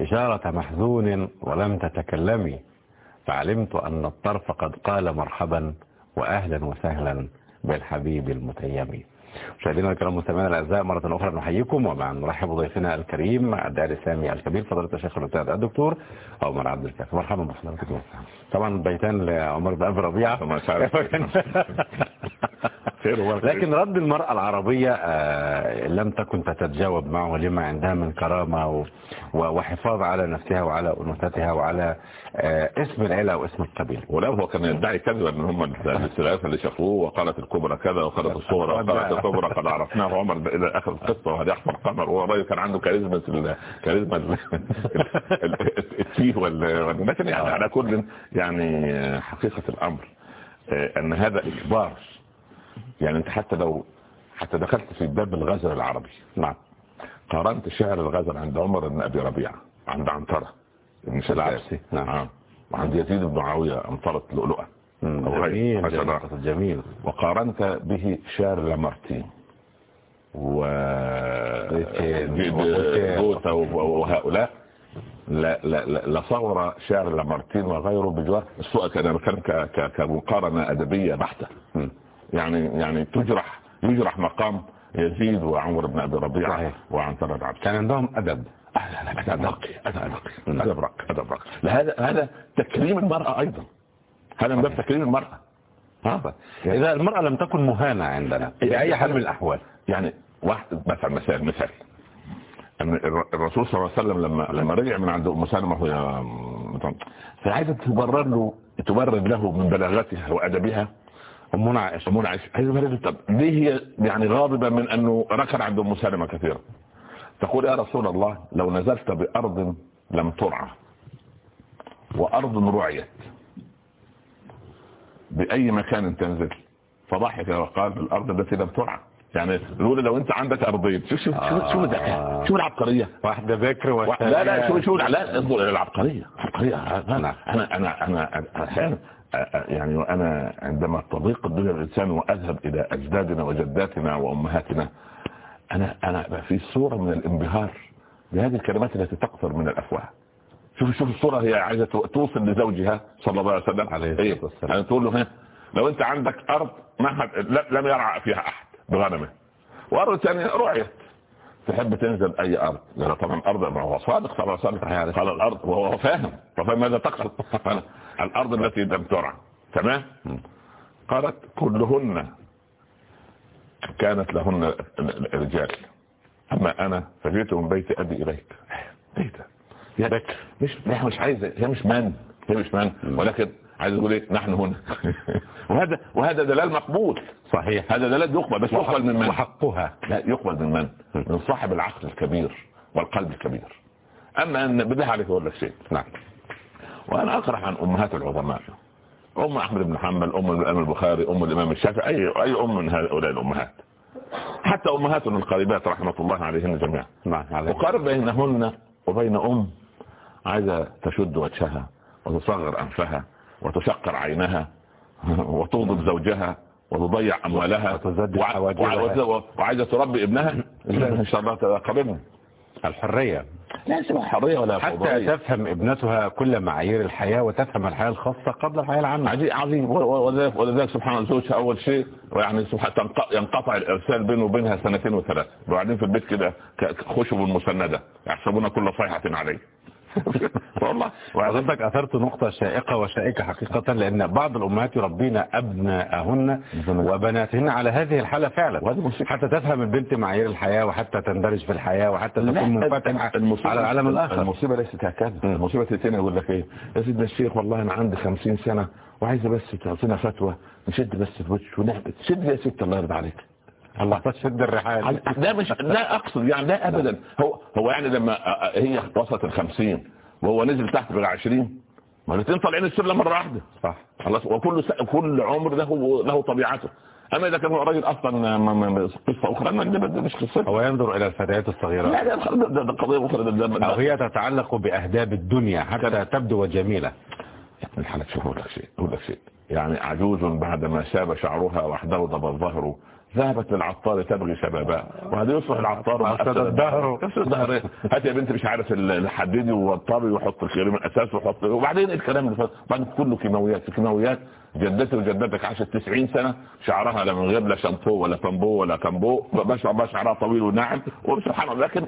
إشارة محزون ولم تتكلمي. فعلمت أن الطرف قد قال مرحبا وأهلا وسهلا بالحبيب المتيم. مشاهدينا الكرام مستمعينا الأعزاء مرة أخرى نحييكم ومع نرحب بضيفنا الكريم الداعي السامي الكبير فضيلة الشيخ الأستاذ الدكتور عمر عبد الكافي. مرحبا بحضرتك طبعا بيتان لعمر بن أبي شاء <laughs> خير. لكن رد المرأة العربية آه، لم تكن تتجاوب معه لما عندها من كرامة وحفاظ على نفسها وعلى أنوثتها وعلى آه، اسم العيلة واسم القبيلة ولو هو كان يدعي كذبا ان هم الثلاثه اللي شافوه وقالت الكبرى كذا وقالت الصغرى وقالت الكبرى قد عرفناه عمر إلى اخر القصة وهذا احمر قمر وهو كان عنده كاريزما كاريزما ال- ال- التيه لكن يعني على كل يعني حقيقه الامر آه، ان هذا اجبار يعني انت حتى لو حتى دخلت في باب الغزل العربي نعم قارنت شعر الغزل عند عمر بن أبي ربيعة عند عنترة بن العبسي، نعم. آه. وعند يزيد بن معاوية أمطرت لؤلؤة. جميل. جميل جميل وقارنت به شارل لامارتين و. جوتا وهؤلاء لا لا لا لصور شارل لامارتين وغيره بجوار السؤال كان كان كمقارنة أدبية بحتة. يعني يعني تجرح يجرح مقام يزيد وعمر بن أبي ربيعة صحيح. وعنتر بن عبد كان عندهم لا أدب راقي أدب راقي أدب راقي أدب راقي هذا هذا تكريم المرأة أيضا. هذا من باب تكريم المرأة. ها إذا المرأة لم تكن مهانة عندنا بأي حال من الأحوال. يعني واحد مثلا مثال مثال. الرسول صلى الله عليه وسلم لما لما رجع من عند أم سلمة فعايزة تبرر له تبرر له من بلاغتها وأدبها. أمنا عائشة امنا طب ليه هي يعني غاضبة من أنه ركن عند أم سلمة كثيرا تقول يا رسول الله لو نزلت بأرض لم ترعى وأرض رعيت بأي مكان تنزل؟ فضحك وقال بالأرض التي لم ترعى. يعني يقول لو أنت عندك أرضين شوف شوف شوف شوف الذكاء شوف العبقرية. واحدة ذكر لا لا شوف شوف لا العبقرية. العبقريه أنا أنا انا أحيانا يعني وأنا عندما تضيق الدنيا الانسان وأذهب إلى أجدادنا وجداتنا وأمهاتنا أنا أنا في صورة من الانبهار بهذه الكلمات التي تقطر من الأفواه. شوف شوف الصورة هي عايزة توصل لزوجها صلى الله عليه وسلم. عليه الصلاة إيه؟ والسلام. يعني تقول له ها لو أنت عندك أرض ما لم يرعى فيها أحد بغنمه. وأرض ثانية رعيت. تحب تنزل أي أرض؟ لأن طبعا ارض ما هو صادق الله عليه وسلم قال الأرض. وهو فاهم. ففهم ماذا تقصد؟ الأرض التي لم ترعى تمام؟ قالت كلهن. كانت لهن رجال. أما أنا فجئت من بيت أبي إليك. ده يا بك مش مش عايزة هي مش من. هي مش من. ولكن عايز تقول إيه؟ نحن هنا. <laughs> وهذا وهذا دلال مقبول. صحيح. هذا دلال يقبل بس يقبل من من؟ وحقها. لا يقبل من من؟ من صاحب العقل الكبير والقلب الكبير. أما أن بالله عليك أقول لك شيء. نعم. وأنا أقرأ عن أمهات العظماء. أم أحمد بن حنبل أم الإمام البخاري أم الإمام الشافعي اي أي أم من هؤلاء الأمهات. حتى أمهاتنا القريبات رحمة الله عليهن جميعا. نعم وقارب بينهن وبين أم عايزة تشد وجهها وتصغر أنفها. وتشقر عينها <laughs> وتغضب زوجها وتضيع أموالها وعايزه تربي ابنها. <clears throat> إن شاء الله قبلنا الحرية. لا اسمها حريه ولا حتى فضولية. تفهم ابنتها كل معايير الحياة وتفهم الحياة الخاصة قبل الحياة العامة. عظيم. عظيم ولذلك سبحان الله زوجها أول شيء يعني سبحان ينقطع الإرسال بينه وبينها سنتين وثلاث. وبعدين في البيت كده خشب مسندة. يحسبون كل صيحة عليه. <laughs> والله. وحضرتك أثرت نقطة شائقة وشائكة حقيقة لأن بعض الأمهات يربين أبناءهن وبناتهن على هذه الحالة فعلا. حتى تفهم البنت معايير الحياة وحتى تندرج في الحياة وحتى تكون منفتحة المصيبة على العالم الآخر. المصيبة ليست هكذا المصيبة الثانية يقول لك إيه؟ يا سيدنا الشيخ والله أنا عندي خمسين سنة وعايزة بس تعطينا فتوى نشد بس في وش ونعبد شد يا ست الله يرضى عليك. الله. تشد الرحال. لا مش لا أقصد يعني لا ابدا. هو هو يعني لما هي وصلت الخمسين وهو نزل تحت بالعشرين ما الاثنين طالعين السلة مرة واحدة صح. خلاص وكل س... كل عمر له له طبيعته. أما إذا كان هو راجل أصلا م- م- قصة أخرى ما ده ده مش قصة. هو ينظر إلى الفتيات الصغيرات. لا لا ده, ده, ده قضية أخرى ده, ده, ده أو هي تتعلق بأهداب الدنيا حتى تبدو جميلة من حالك شوف أقول لك شيء أقول لك شيء. يعني عجوز بعدما شاب شعرها واحدوضب الظهر ذهبت للعطار تبغي شبابها وهذا يصبح العطار أفسد الدهر. أفسد الدهر. هات يا بنت مش عارف ال- الحديدي والطري ويحط الكريم الاساس ويحط وبعدين الكلام اللي فات بعدين كله كيماويات كيماويات. جدتي وجدتك عاشت 90 سنة شعرها لا من غير لا شامبو ولا بامبو ولا كامبو بس شعرها طويل وناعم وسبحان الله لكن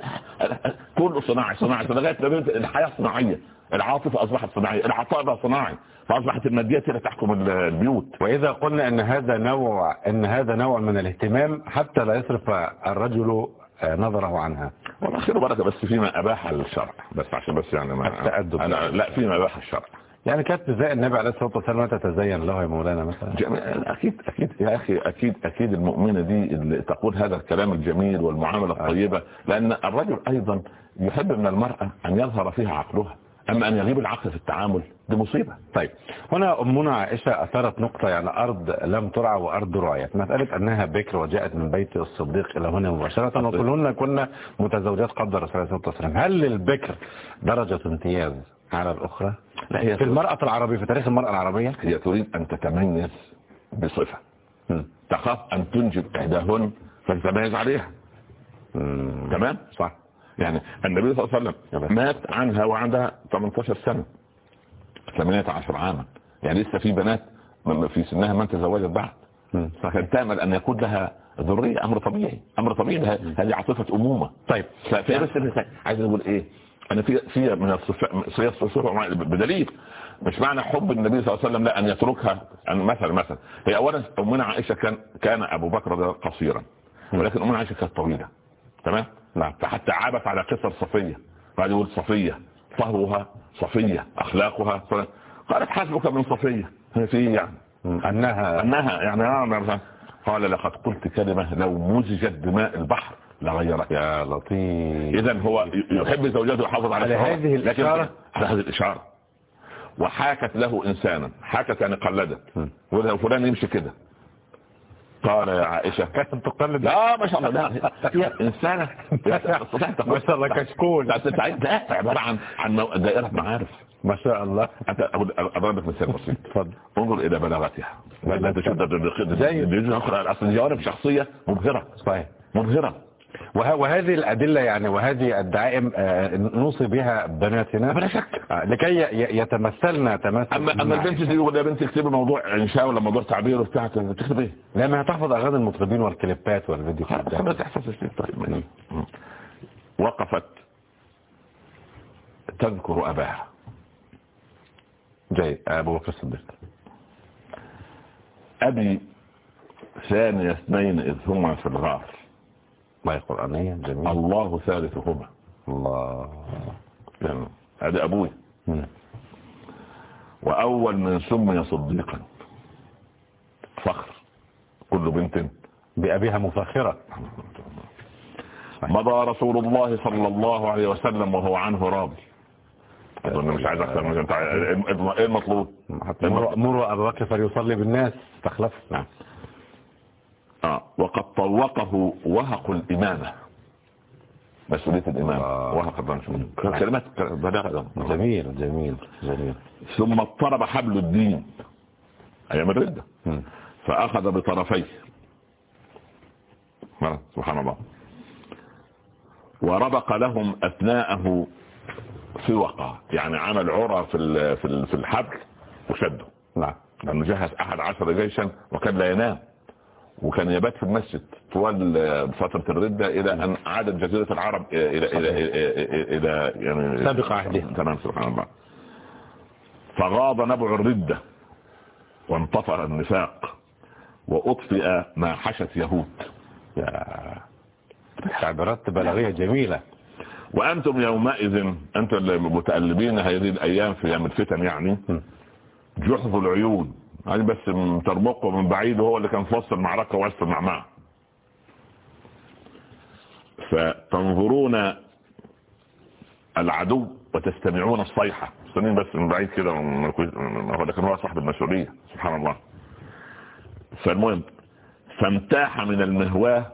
كله صناعي صناعي لغاية ما بنت الحياة صناعية. العاطفة أصبحت صناعية العطاء بقى صناعي. فأصبحت الماديات هي اللي تحكم ال- البيوت. وإذا قلنا أن هذا نوع أن هذا نوع من الاهتمام حتى لا يصرف الرجل آه، نظره عنها. والله خير وبركة بس فيما أباح الشرع. بس عشان بس يعني ما التأدب. أنا لا فيما أباح الشرع. يعني كانت زي النبي عليه الصلاة والسلام تتزين له يا مولانا مثلا؟ جميل. أكيد أكيد يا أخي أكيد أكيد المؤمنة دي اللي تقول هذا الكلام الجميل والمعاملة الطيبة لأن الرجل أيضا يحب من المرأة أن يظهر فيها عقلها أما أن يغيب العقل في التعامل دي مصيبة. طيب هنا أمنا عائشة أثارت نقطة يعني أرض لم ترعى وأرض رعيت. مسألة أنها بكر وجاءت من بيت الصديق إلى هنا مباشرة. وكلهن كنا متزوجات قبل الرسول عليه الصلاة والسلام. هل للبكر درجة امتياز على الأخرى؟ لا هي في المرأة العربية في تاريخ المرأة العربية. هي تريد أن تتميز بصفة. مم. تخاف أن تنجب إحداهن فتتميز عليها. تمام؟ صح. يعني النبي صلى الله عليه. وسلم مات عنها وعندها 18 سنة 18 عاما. يعني لسه في بنات في سنها من تزوجت بعد. مم. فكانت تامل أن يكون لها ذرية أمر طبيعي. أمر طبيعي. هذه عاطفة أمومة. طيب. ففي بس عايز أقول إيه؟ أنا في في من الصفات بدليل. مش معنى حب النبي صلى الله عليه وسلم لا أن يتركها. ان مثلا مثلا. هي اولا أمنا عائشة كان كان أبو بكر ده قصيرا. ولكن أمنا عائشة كانت طويلة. تمام؟ نعم. فحتى عابت على قصر صفية. بعد يقول صفية. طهرها صفية. قالت حسبك من صفية. هي في إيه يعني. أنها. أنها. يعني آه قال لقد قلت كلمة لو مزجت دماء البحر. لغيرت يا لطيف اذا هو يحب زوجته ويحافظ على على. هذه لكن الإشارة؟ على هذه الاشاره وحاكت له انسانا حكت يعني قلدت فلان يمشي كده قال يا عائشه كانت تقلد لا ما شاء الله لا هي انسانه ما شاء الله كشكول لا ده عباره عن عن دائره معارف ما شاء الله اضرب لك مثال بسيط اتفضل انظر إلى بلاغتها لا ده- ده- ده- زي- بيجي أخرى اصل جوانب شخصيه مبهره صحيح مبهره وه- وهذه الأدلة يعني وهذه الدعائم آه، نوصي بها بناتنا. بلا شك. آه، لكي ي- ي- يتمثلن تمثل اما مع- البنت دي يا بنت اكتبي موضوع إنشاء ولا موضوع تعبير وبتاع تكتب إيه؟ لا ما هتحفظ أغاني المطربين والكليبات والفيديو تحفظ طيب. وقفت. تذكر أباها. جيد أبو بكر الصديق. أبي ثاني اثنين إذ هما في الغار. آية قرآنية جميل. الله ثالثهما. الله. يعني هذا أبوي. مم. وأول من سمي صديقا. فخر. كل بنت. بأبيها مفخرة. مضى رسول الله صلى الله عليه وسلم وهو عنه راضي. أظن مش عايز أكثر من انت إيه المطلوب؟ مروا أبو بكر فليصلي بالناس. تخلف نعم. وقد طوقه وهق الإمامة. مسؤوليه الإمامة آه. وهق الرجل كلمات بلاغه جميل جميل جميل. ثم اضطرب حبل الدين. أيام الردة. مم. فأخذ بطرفيه. مرة سبحان الله. وربق لهم أثناءه في وقع يعني عمل عرى في في الحبل وشده. نعم. لأنه جهز أحد عشر جيشا وكان لا ينام. وكان يبات في المسجد طوال فترة الردة إلى أن عادت جزيرة العرب إلى إلى إلى, إلى, إلى يعني سابق عهدها. تمام سبحان الله. فغاض نبع الردة وانطفأ النفاق وأطفئ ما حشت يهود. يا تعبيرات بلاغية جميلة. وأنتم يومئذ أنتم المتألبين هذه الأيام في أيام الفتن يعني. جحظ العيون. يعني بس ترمقه من بعيد وهو اللي كان في وسط المعركة وسط المعمعة فتنظرون العدو وتستمعون الصيحة. مستنين بس من بعيد كده لكن هو صاحب المسؤولية سبحان الله. فالمهم فامتاح من المهواه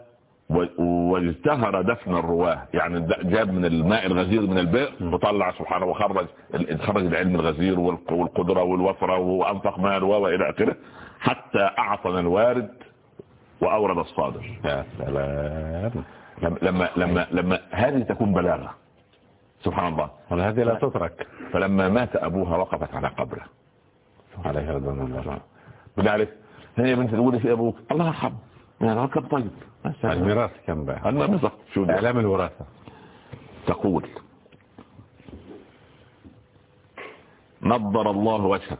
واجتهر دفن الرواة. يعني جاب من الماء الغزير من البئر وطلع سبحانه وخرج خرج العلم الغزير والق- والقدرة والوفرة وأنفق مال وإلى آخره حتى أعطنا الوارد وأورد الصادر. يا سلام. لما لما لما, لما هذه تكون بلاغة. سبحان الله. هذه لا تترك. فلما مات أبوها وقفت على قبره. عليه رضوان الله بالله عليك هي بنت تقولي في أبوك الله يرحمه. يعني كان طيب الميراث كم بقى؟ بالظبط شو ده؟ إعلام الوراثة. تقول. نضر الله وجهك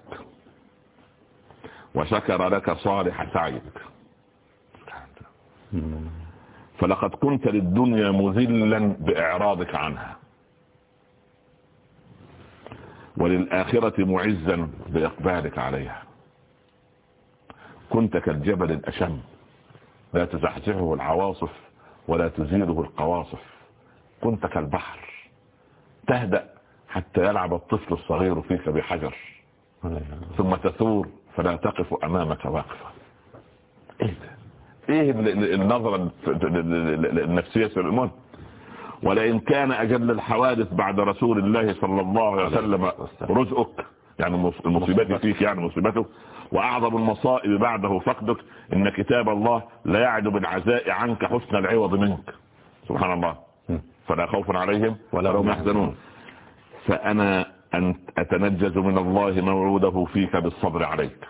وشكر لك صالح سعيك. فلقد كنت للدنيا مذلا بإعراضك عنها وللآخرة معزا بإقبالك عليها. كنت كالجبل الأشم. لا تزحزحه العواصف ولا تزيله القواصف. كنت كالبحر. تهدأ حتى يلعب الطفل الصغير فيك بحجر. ثم تثور فلا تقف أمامك واقفة. إيه ده إيه ال- ال- النظرة ال- ال- ال- النفسية في الأمور؟ ولئن كان أجل الحوادث بعد رسول الله صلى الله عليه وسلم رزقك يعني مص- المصيبات فيك يعني مصيبتك وأعظم المصائب بعده فقدك إن كتاب الله لا يعد بالعزاء عنك حسن العوض منك. سبحان الله. فلا خوف عليهم ولا هم يحزنون. فأنا أن أتنجز من الله موعوده فيك بالصبر عليك.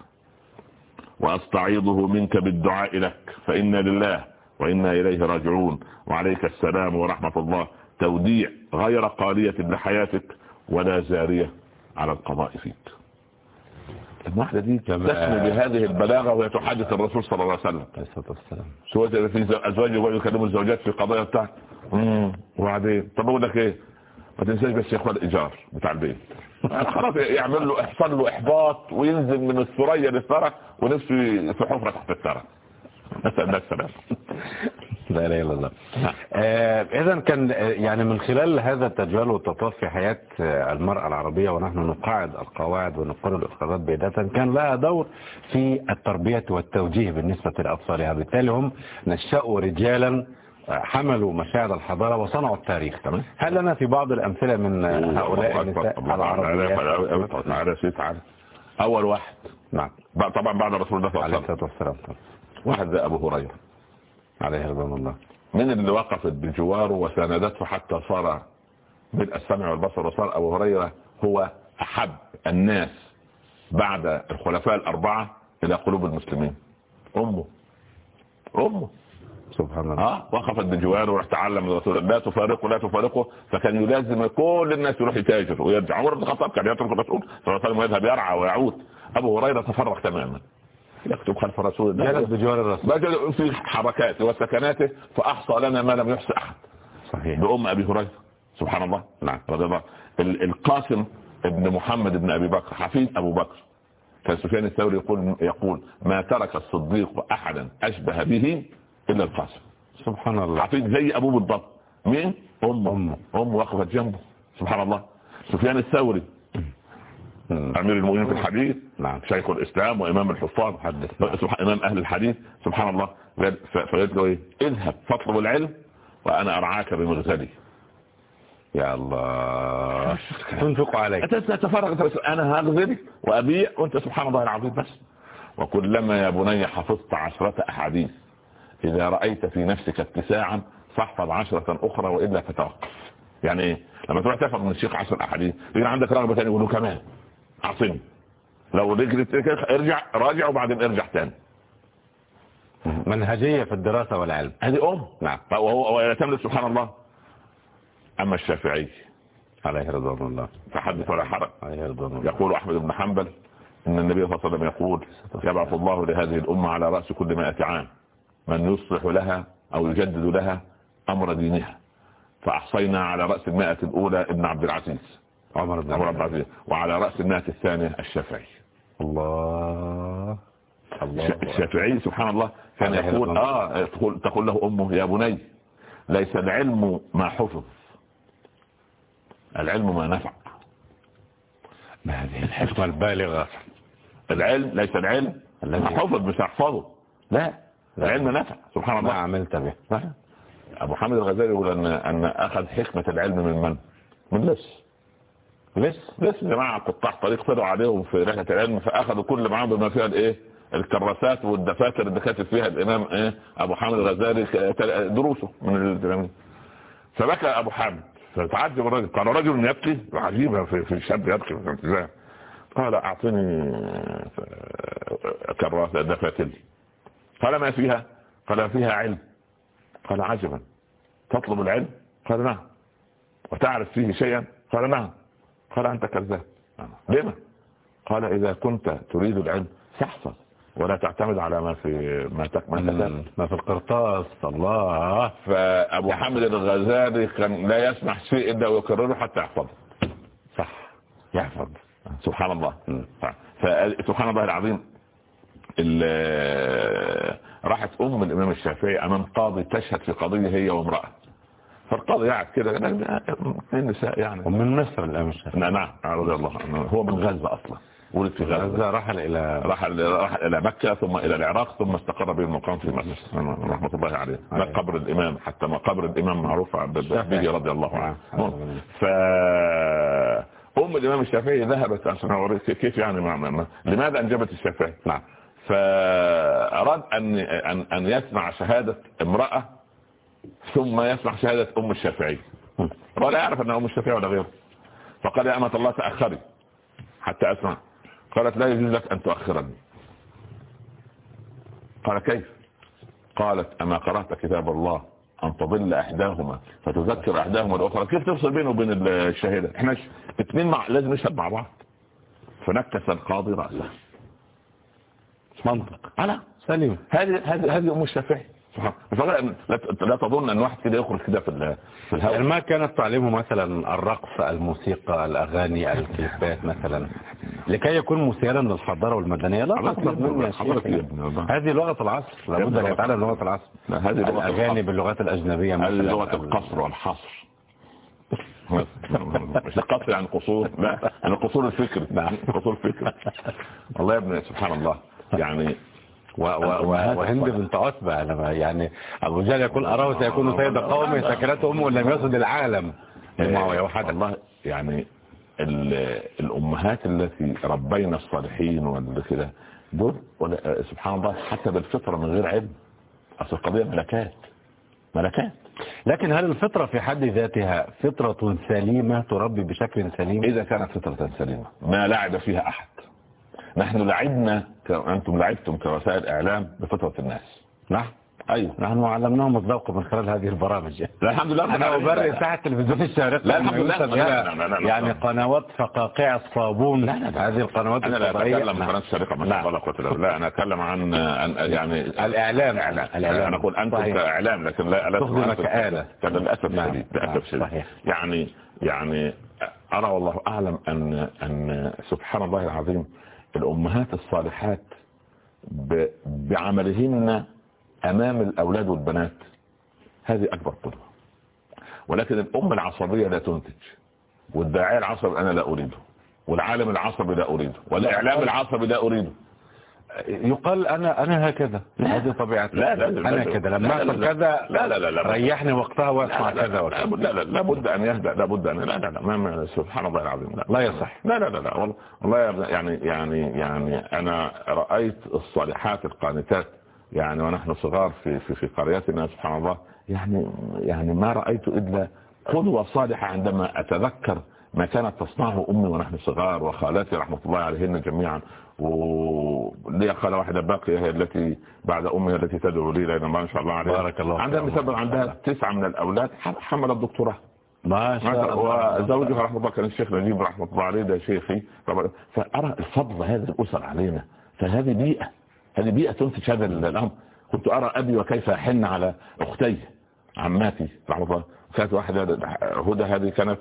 وأستعيضه منك بالدعاء لك. فإنا لله وإنا إليه راجعون. وعليك السلام ورحمة الله. توديع غير قالية لحياتك ولا زارية على القضاء فيك. الواحدة دي. تسمو بهذه البلاغة وهي تحدث الرسول صلى الله عليه وسلم. عليه سواء في ازواج يقعدوا يكلموا الزوجات في القضايا بتاعت امم وبعدين؟ طب أقول لك إيه؟ ما تنساش بس يا إخوان الإيجار بتاع البيت. <laughs> خلاص يعمل له يحصل له احباط وينزل من الثريا للثرى ونفسه في حفرة تحت الثرى. الله السلامة. <laughs> لا إله إلا الله. آه اذا كان يعني من خلال هذا التجوال والتطور في حياة آه، المرأة العربية ونحن نقاعد القواعد ونقر الإخراجات بداية كان لها دور في التربية والتوجيه بالنسبة لأطفالها. بالتالي هم نشأوا رجالا آه، حملوا مشاعر الحضارة وصنعوا التاريخ. تمام. هل لنا في بعض الأمثلة من هؤلاء النساء العربيات تعالى أول واحد. نعم. طبعا بعد رسول الله صلى الله عليه وسلم. واحد زي أبو هريرة عليه رضوان الله. من اللي وقفت بجواره وساندته حتى صار بدء السمع والبصر وصار أبو هريرة هو أحب الناس بعد الخلفاء الأربعة إلى قلوب المسلمين. أمه. أمه. سبحان الله. آه وقفت بجواره وراح تعلم من رسول الله لا تفارقه لا تفارقه. فكان يلازم كل الناس يروح يتاجر ويرجع. عمر بن الخطاب كان يترك الرسول صلى الله عليه وسلم ويذهب يرعى ويعود. أبو هريرة تفرغ تماما. يكتب خلف رسول الله. جلس بجوار الرسول. بدأ في حركاته وسكناته فأحصى لنا ما لم يحصى أحد. صحيح. بأم أبي هريرة. سبحان الله. نعم. رضي الله. ال- القاسم ابن محمد بن أبي بكر حفيد أبو بكر. كان سفيان الثوري يقول يقول ما ترك الصديق أحدا أشبه به إلا القاسم. سبحان الله. حفيد زي أبوه بالضبط. مين؟ أمه. أمه. أمه وقفت جنبه. سبحان الله. سفيان الثوري. أمير المؤمنين في الحديث. نعم. شيخ الإسلام وإمام الحفاظ. سبحان إمام أهل الحديث سبحان الله. قال- ف- فقالت له إيه اذهب فاطلب العلم وأنا أرعاك بمغزلي يا الله. <laughs> تنفق عليك. تتفرغ أنا هغزلك وأبيع وأنت سبحان الله العظيم بس. وكلما يا بني حفظت عشرة أحاديث إذا رأيت في نفسك اتساعا فاحفظ عشرة أخرى وإلا فتوقف. يعني إيه؟ لما تروح تحفظ من الشيخ عشر أحاديث يجي عندك رغبة ثانية يقولوا كمان. اعطني لو رجلت ارجع راجع وبعدين ارجع تاني. منهجية في الدراسة والعلم. هذه أم. نعم. وهو ويعتمد سبحان الله. أما الشافعي. عليه رضوان الله. فحدث ولا حرج. عليه رضوان الله. يقول أحمد بن حنبل إن النبي صلى الله عليه وسلم يقول يبعث الله لهذه الأمة على رأس كل مائة عام. من يصلح لها أو يجدد لها أمر دينها. فأحصينا على رأس المائة الأولى ابن عبد العزيز. عمر بن عبد العزيز. وعلى رأس المائة الثانية الشافعي. الله. الله الشافعي سبحان الله كان يقول آه تقول, تقول له أمه يا بني ليس العلم ما حفظ. العلم ما نفع. ما هذه الحكمة البالغة. العلم ليس العلم الذي- ما حفظ مش هحفظه لا العلم نفع. سبحان ما الله عملت به. أبو حامد الغزالي يقول ان أن أخذ حكمة العلم من من؟ من لص لص لص جماعة قطاع طريق طلعوا عليهم في رحلة العلم فأخذوا كل معاهم بما فيها الإيه؟ الكراسات والدفاتر اللي كاتب فيها الإمام إيه؟ أبو حامد الغزالي دروسه من التلاميذ فبكى أبو حامد. فتعجب الرجل قال رجل يبكي؟ عجيبة في, في شاب يبكي إزاي قال أعطني كراسة دفاتر قال ما فيها؟ قال فيها علم. قال عجبا. تطلب العلم؟ قال نعم. وتعرف فيه شيئا؟ قال نعم. قال أنت كذاب. لما؟ قال إذا كنت تريد العلم فاحفظ ولا تعتمد على ما في ما تكمل ما في القرطاس. الله. فأبو حامد الغزالي كان لا يسمح شيء إلا ويكرره حتى يحفظه. صح. يحفظ. سبحان الله. سبحان الله العظيم. ال- راحت أم الإمام الشافعي أمام قاضي تشهد في قضية هي وامرأة. فالقاضي قاعد كده اثنين نساء يعني. ومن مصر الشافعي نعم نعم رضي الله عنه. هو من غزة أصلا ولد في غزة. غزة رحل إلى راح راح إلى مكة ثم إلى العراق ثم استقر به المقام في مصر. رحمة الله عليه. ده. قبر الإمام حتى ما قبر الإمام معروف عبد الشافعي رضي الله عنه. نعم. ف أم الإمام الشافعي ذهبت عشان أوريك كيف يعني مع ما لماذا أنجبت الشافعي؟ نعم. فأراد ان ان أن يسمع شهادة امرأة ثم يسمع شهادة أم الشافعي. ولا يعرف انها أم الشافعي ولا غيره. فقال يا أمة الله تأخري. حتى أسمع. قالت لا يجوز لك أن تؤخرني. قال كيف؟ قالت أما قرأت كتاب الله أن تضل إحداهما فتذكر إحداهما الأخرى. كيف تفصل بينه وبين الشهادة؟ إحنا اتنين مع لازم نشهد مع بعض. فنكس القاضي رأسه. منطق. على سليم. هذه هذه هذه أم الشافعي. لا- لا تظن إن واحد كده يخرج كده في ال- في يعني الهواء ما كانت تعليمه مثلا الرقص الموسيقى الأغاني الكليبات مثلا لكي يكون مثيرا للحضارة والمدنية. لا تطلب مني. هذه لغة العصر. لابد أن يتعلم لغة العصر. هذه القصر. باللغات الأجنبية هذه مثلا. لغة القصر والحصر. <laughs> مش القصر يعني قصور. لا يعني قصور الفكر. نعم. قصور فكر والله يا ابن سبحان الله. يعني وهند بنت عتبة لما يعني أبو جهل يقول أراه سيكون سيد قومي سكنته أمه لم يسد العالم. معاوية وحدث والله يعني ال- الأمهات التي ربينا الصالحين والكده دول سبحان الله حتى بالفطرة من غير علم. أصل القضية ملكات ملكات. لكن هل الفطرة في حد ذاتها فطرة سليمة تربي بشكل سليم؟ إذا كانت فطرة سليمة ما لعب فيها أحد. نحن لعبنا أنتم لعبتم كوسائل إعلام بفطرة الناس نعم أيوه نحن علمناهم الذوق من خلال هذه البرامج لا الحمد لله العالمين. أبرئ ساعة التلفزيون الشارقة لا، الحمد لله. لا، لا، لا، لا، لا. يعني قنوات فقاقيع الصابون هذه القنوات أنا لا. أتكلم عن نعم. قناه الشركة ما شاء نعم. الله لا قوة إلا بالله أنا أتكلم عن عن يعني الإعلام اعلام أنا أقول أنتم. كإعلام لكن لا لا تخدم تسمع- كآلة. كان للأسف نعم. شديد نعم. للاسف شديد صحيح. يعني يعني أرى والله أعلم أن أن سبحان الله العظيم الأمهات الصالحات بعملهن أمام الأولاد والبنات. هذه أكبر قدوه ولكن الأم العصبية لا تنتج والداعية العصبي أنا لا أريده والعالم العصبي لا أريده والإعلام العصبي لا أريده. يقال أنا أنا هكذا هذه طبيعتي لا، لا، لا، لا. كذا لما لا، لا، لا. كذا لا، لا، لا، لا. ريحني وقتها واسمع لا كذا لا لا لا لابد ان يهدأ لابد ان لا لا لا ما- ما سبحان الله العظيم لا لا يصح. لا لا لا لا والله والله يعني يعني يعني أنا رايت الصالحات القانتات يعني ونحن صغار في في في قريتنا سبحان الله يعني يعني ما رايت الا قدوة صالحة عندما أتذكر ما كانت تصنعه أمي ونحن صغار وخالاتي رحمة الله عليهن جميعا. ولي خالة واحدة باقية هي التي بعد أمي التي تدعو لي لأن ما شاء الله عليها. بارك الله عندها. مثلا عندها تسعة من الأولاد حمل الدكتوراه. ما شاء الله. وزوجها رحمة الله كان الشيخ نجيب رحمة الله عليه ده شيخي. فأرى الفضل هذه الأسر علينا. فهذه بيئة هذه بيئة تنتج هذا الأمر. كنت أرى أبي وكيف أحن على أختي عماتي رحمة الله. كانت واحدة هدى هذه كانت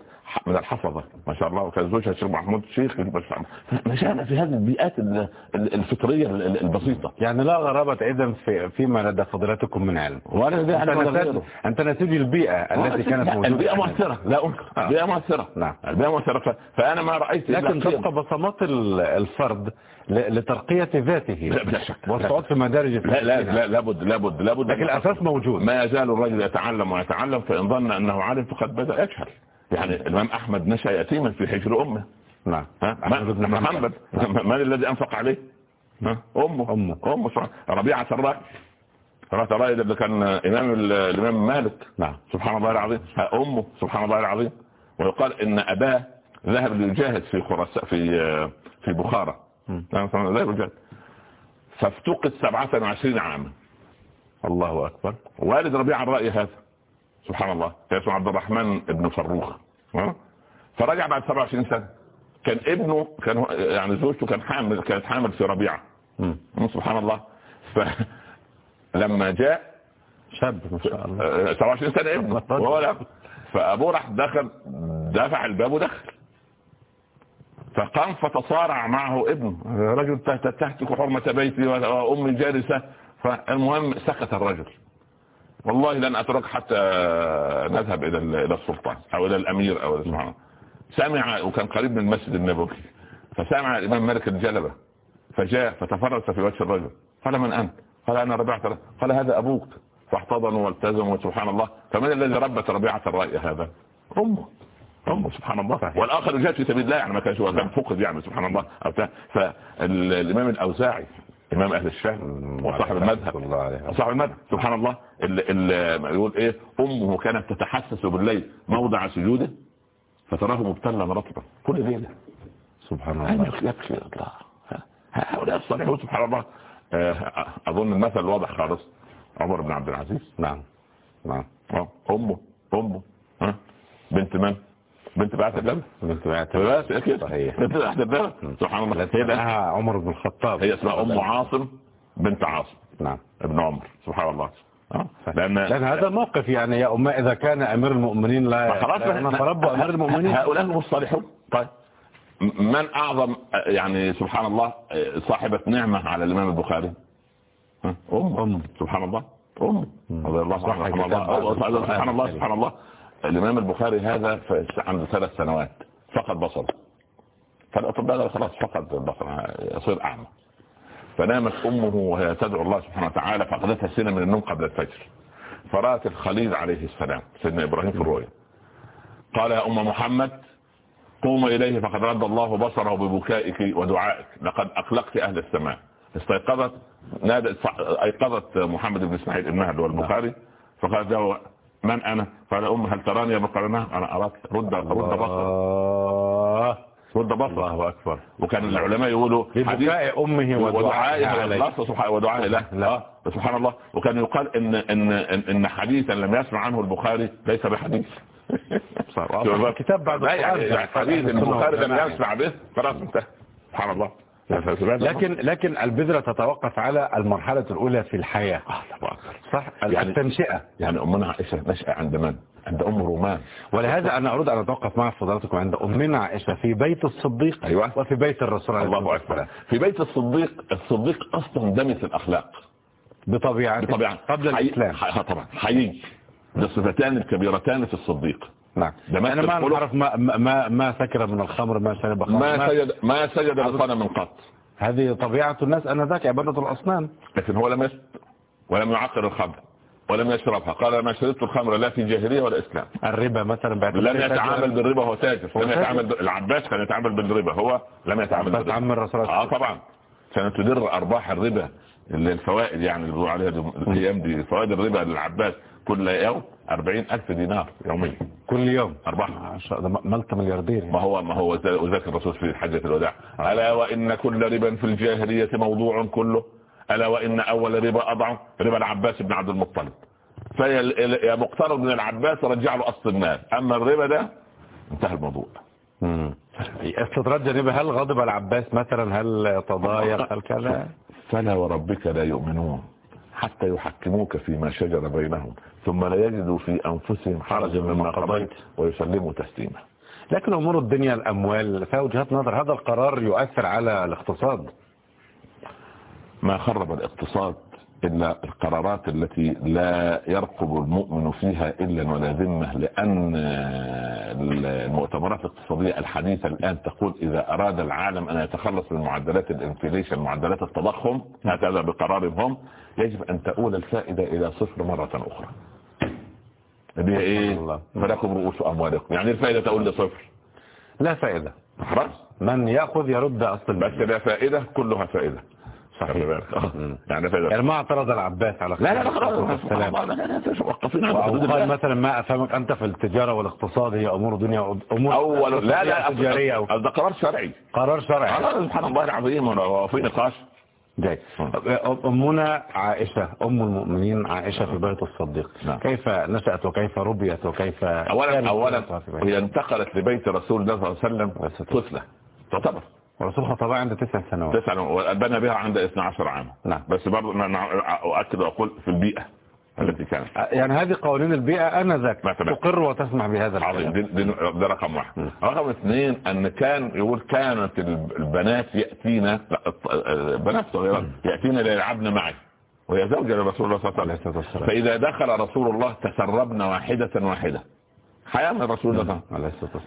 من الحفظة ما شاء الله. وكان زوجها الشيخ محمود شيخ. ما شاء الله. نشأنا في هذه البيئات ال- ال- الفطرية ال- البسيطة. يعني لا غرابة إذا في فيما لدى فضلاتكم من علم. ولا ده أنت غيره. أنت نتيج البيئة التي كانت موجودة البيئة مؤثرة. لا. أنكر آه. البيئة مؤثرة. نعم. البيئة مؤثرة. فأنا ما رأيت لكن. تبقى بصمات ال- الفرد لترقية ذاته. لا، بلا شك. والصعود في مدارج لا لا. لا لابد لابد لابد لكن الأساس موجود. ما يزال الرجل يتعلم ويتعلم فإن ظن أنه عالم فقد بدأ. يجهل. يعني الإمام أحمد نشأ يتيما في حجر أمه. نعم. محمد. من الذي أنفق عليه؟ ها؟ أمه. أمه. أمه ربيعة الرأي. ربيعة الرأي ده كان إمام ال- الإمام مالك. نعم. سبحان الله العظيم. ها، أمه. سبحان الله العظيم. ويقال إن أباه ذهب ليجاهد في خراسان في في بخارى. ذهب ليجاهد فافتقد 27 عاما. الله أكبر. والد ربيع الرأي هذا. سبحان الله. كان اسمه عبد الرحمن بن فروخ؟ فرجع بعد 27 سنة. كان ابنه كان يعني زوجته كان حامل كانت حامل في ربيعة. مم. سبحان الله. فلما جاء شاب ما شاء الله. آه، 27 سنة ابنه. وهو لا فأبوه راح دخل دفع الباب ودخل. فقام فتصارع معه ابنه. رجل تهتك حرمة بيتي وأمي جالسة فالمهم سكت الرجل. والله لن أترك حتى نذهب إلى إلى السلطان أو إلى الأمير أو إلى سبحان الله. سمع وكان قريب من المسجد النبوي. فسمع الإمام مالك الجلبة. فجاء فتفرس في وجه الرجل. قال من أنت؟ قال أنا ربيعة قال هذا أبوك. فاحتضنوا والتزموا سبحان الله. فمن الذي ربت ربيعة الرأي هذا؟ أمه. أمه سبحان الله. صحيح. والآخر جاء في سبيل الله. يعني ما كانش هو كان فقد يعني سبحان الله. فالإمام الأوزاعي إمام أهل الشام وصاحب المذهب. صاحب المذهب. سبحان الله. ال ال يقول إيه؟ أمه كانت تتحسس بالليل موضع سجوده فتراه مبتلا رطبا كل ليله سبحان الله. يكفي الله؟ هؤلاء الصالحون سبحان الله. آه، أظن المثل واضح خالص. عمر بن عبد العزيز. نعم. نعم. امه أمه. ها؟ بنت من؟ بنت بعث الدم بنت بعت بس أكيد. صحيح. بنت بعث الدم سبحان الله. هي ده- اسمها عمر بن الخطاب. هي اسمها أم عاصم بنت عاصم. نعم. ابن عمر. سبحان الله. آه، لأن لأن هذا موقف يعني يا أمة إذا كان أمير المؤمنين لا لا نتربى أمير المؤمنين. هؤلاء هم الصالحون. طيب. من أعظم آه، يعني سبحان الله صاحبة نعمة على الإمام البخاري؟ ام أم. سبحان الله. أم. رضي الله صح عنه سبحان الله سبحان الله. الإمام البخاري هذا عنده ثلاث سنوات فقد بصره. فالأطباء قالوا خلاص فقد البصر يصير أعمى. فنامت أمه وهي تدعو الله سبحانه وتعالى فأخذتها سنة من النوم قبل الفجر. فرأت الخليل عليه السلام سيدنا إبراهيم في الرؤيا قال يا أم محمد قوم إليه فقد رد الله بصره ببكائك ودعائك. لقد اقلقت أهل السماء. استيقظت نادت أيقظت محمد بن إسماعيل ابنها البخاري فقال له من أنا؟ قال ام هل تراني يا نعم أنا أراك. رد رد بصر رد بصر الله أكبر. وكان العلماء يقولوا ببكاء أمه ودعائها سبحان ودعائه له لا. آه، سبحان الله. وكان يقال إن إن إن, حديثا لم يسمع عنه البخاري ليس بحديث. كتاب بعد. يعني حديث البخاري لم يسمع به خلاص انتهى. سبحان الله. لكن لكن البذرة تتوقف على المرحلة الأولى في الحياة. صح؟ يعني- التنشئة. يعني أمنا عائشة نشأ عند من؟ عند أم رومان. ولهذا أنا أريد أن أتوقف مع فضلاتكم عند أمنا عائشة في بيت الصديق أيوة. وفي بيت الرسول عليه الله والسلام. في بيت الصديق الصديق أصلا دمث الأخلاق. بطبيعته بطبيعة. قبل الإسلام. طبعا. حيي. الصفتان الكبيرتان في الصديق. نعم. أنا ما. نعرف ما ما ما سكر من الخمر ما شرب خمر. ما سجد ما سجد لصنم قط. هذه طبيعة الناس أنذاك عبادة الأصنام. لكن هو لم يشرب ولم يعقر الخمر ولم يشربها. قال ما شربت الخمر لا في جاهليه ولا اسلام الربا مثلا بعد لم يتعامل بالربا وهو تاجر. هو لم. يتعامل ب- العباس كان يتعامل بالربا هو لم يتعامل بس بالربا. عم الرسول آه طبعا. كانت تدر أرباح الربا اللي الفوائد يعني اللي بيقولوا عليها الأيام دي فوائد الربا للعباس كل يوم. 40 ألف دينار يوميا. كل يوم أربعة. ملت ملياردير ما هو ما هو ذا- وذاك الرسول في حجة الوداع. ألا وإن كل ربا في الجاهلية موضوع كله؟ ألا وإن أول ربا أضع؟ ربا العباس بن عبد المطلب. فيا مقترض من العباس رجع له أصل المال أما الربا ده انتهى الموضوع. استدراج جانبي هل غضب العباس مثلا؟ هل تضايق؟ <laughs> هل كذا؟ فلا وربك لا يؤمنون. حتى يحكموك فيما شجر بينهم ثم لا يجدوا في أنفسهم حرجا مما قضيت ويسلموا تسليما. لكن أمور الدنيا الأموال فيها وجهات نظر. هذا القرار يؤثر على الاقتصاد. ما خرب الاقتصاد إلا القرارات التي لا يرقب المؤمن فيها إلا ولا ذمة لأن المؤتمرات الاقتصادية الحديثة الآن تقول إذا أراد العالم أن يتخلص من معدلات الانفليشن معدلات التضخم هكذا بقرارهم هم يجب أن تؤول الفائدة إلى صفر مرة أخرى. هي إيه. فلكم رؤوس أموالكم. يعني الفائدة تؤول لصفر لا فائدة. خلاص؟ من يأخذ يرد أصل. بس لا فائدة كلها فائدة. صحيح. آه. مم. يعني يعني ما اعترض العباس على لا لا لا خلاص السلام لا لا لا وقفين عند أو حدود قال الله. مثلا ما أفهمك أنت في التجارة والاقتصاد هي أمور دنيا أمور اول لا لا تجارية أو ده قرار شرعي. قرار شرعي. سبحان الله العظيم. هو في نقاش. جاي أمنا عائشة أم المؤمنين عائشة في بيت الصديق. نعم. كيف نشأت وكيف ربيت وكيف كانت اولا اولا حياتها في بيت- هي انتقلت لبيت رسول الله صلى الله عليه وسلم طفله تعتبر. والرسول خطبها عند تسع سنوات. تسعة وبنى بها عند 12 عاما. نعم. بس برضه أنا- أنا أؤكد وأقول في البيئة التي كانت. يعني هذه قوانين البيئة أنذاك مثلا. تقر وتسمح بهذا عظيم. الكلام ده رقم واحد. رقم اثنين أن كان يقول كانت البنات الط- البنات صغيرات ياتين ليلعبن معي. وهي زوجة لرسول الله صلى الله عليه وسلم. فإذا دخل رسول الله تسربن واحدة واحدة. حياة من رسول الله.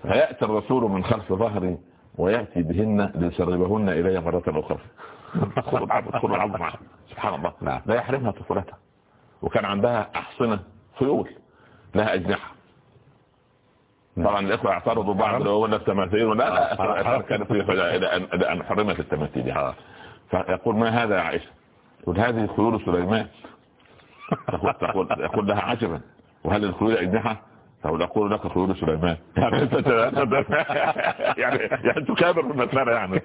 فيأتي الرسول من خلف ظهري ويأتي بهن ليسربهن إلي مرة أخرى. <laughs> خذ العبد خذ العبد معه سبحان الله. نعم. لا يحرمها طفولتها. وكان عندها أحصنة خيول لها أجنحة. طبعا الإخوة اعترضوا بعض هو التماثيل ولا لا كان في إلى أن- حرمت التماثيل. فيقول ما هذا يا عائشة؟ يقول هذه خيول سليمان. تقول, تقول, يقول لها عجبا. وهل الخيول أجنحة؟ تقول أقول لك خيول سليمان. <laughs> يعني أنت- <laughs> يعني يعني تكابر بالمسألة يعني.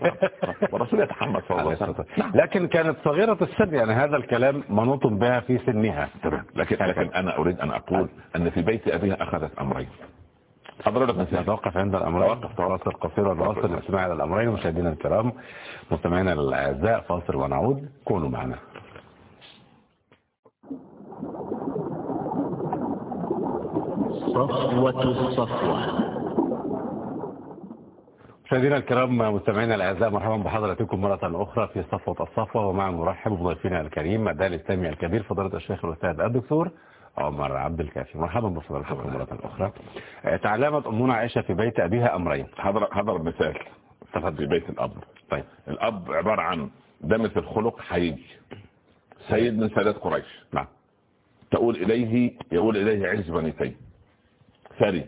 والرسول يتحمل صلى الله عليه وسلم لكن كانت صغيرة السن يعني هذا الكلام منوط بها في سنها. تمام. لكن لكن أنا أريد أن أقول أن في بيت أبيها أخذت أمرين. مثال نتوقف عند الأمرين. توقف، فاصل قصير ونواصل الاستماع إلى الأمرين. مشاهدينا الكرام مستمعينا الأعزاء فاصل ونعود. كونوا معنا. صفوة الصفوة. مشاهدينا الكرام مستمعينا الأعزاء مرحبا بحضراتكم مرة أخرى في صفوة الصفوة ومع نرحب بضيفنا الكريم الداعي الاسلامي الكبير فضيلة الشيخ الأستاذ الدكتور عمر عبد الكافي. مرحبا بفضيلتكم مرة أخرى. آه، تعلمت أمنا عائشة في بيت أبيها أمرين. هضرب هضرب مثال فقط في بيت الأب. طيب. الأب عبارة عن دمث الخلق حيجي سيد من سادات قريش. نعم. تقول اليه يقول إليه عز بنيتين ثري.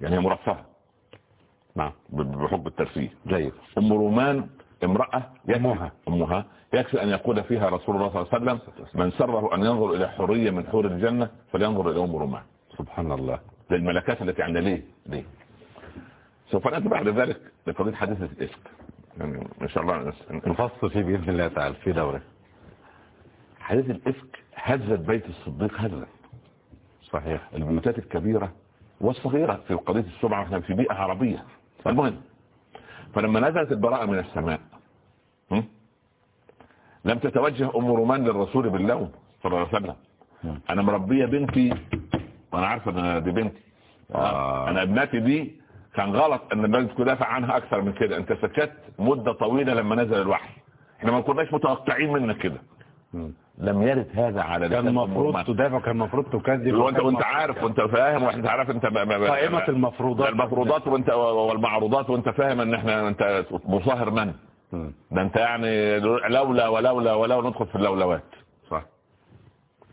يعني هي مرفهة. نعم. بحب الترفيه. جيد. أم رومان امرأة يكفي- أمها. أمها. يكفي أن يقول فيها رسول الله صلى الله عليه وسلم. من سره أن ينظر إلى حوريه من حور الجنة فلينظر إلى أم رومان. سبحان الله. للملكات التي عندنا ليه؟ ليه؟ سوف نأتي بعد ذلك لقضية حديثة الإفك. يعني إن شاء الله نفصل فيه بإذن الله تعالى في دورة. حديث الإفك هزت بيت الصديق هزا صحيح. البيوتات الكبيرة والصغيرة في قضية السبعة إحنا في بيئة عربية المهم فلما نزلت البراءة من السماء؟ لم تتوجه أم رومان للرسول باللوم صلى الله عليه وسلم أنا مربية بنتي وأنا عارفة أن دي بنتي آه. أنا ابنتي دي كان غلط أن الناس تدافع عنها أكثر من كده أنت سكت مدة طويلة لما نزل الوحي إحنا ما كناش متوقعين منك كده. لم يرد هذا على كان المفروض. تدافع كان المفروض تكذب وانت وأنت عارف وأنت فاهم وانت عارف أنت قائمة المفروضات. المفروضات وانت والمعروضات وأنت فاهم إن إحنا أنت مصاهر من. ده أنت يعني لولا ولولا ولولا ندخل في اللولوات. صح.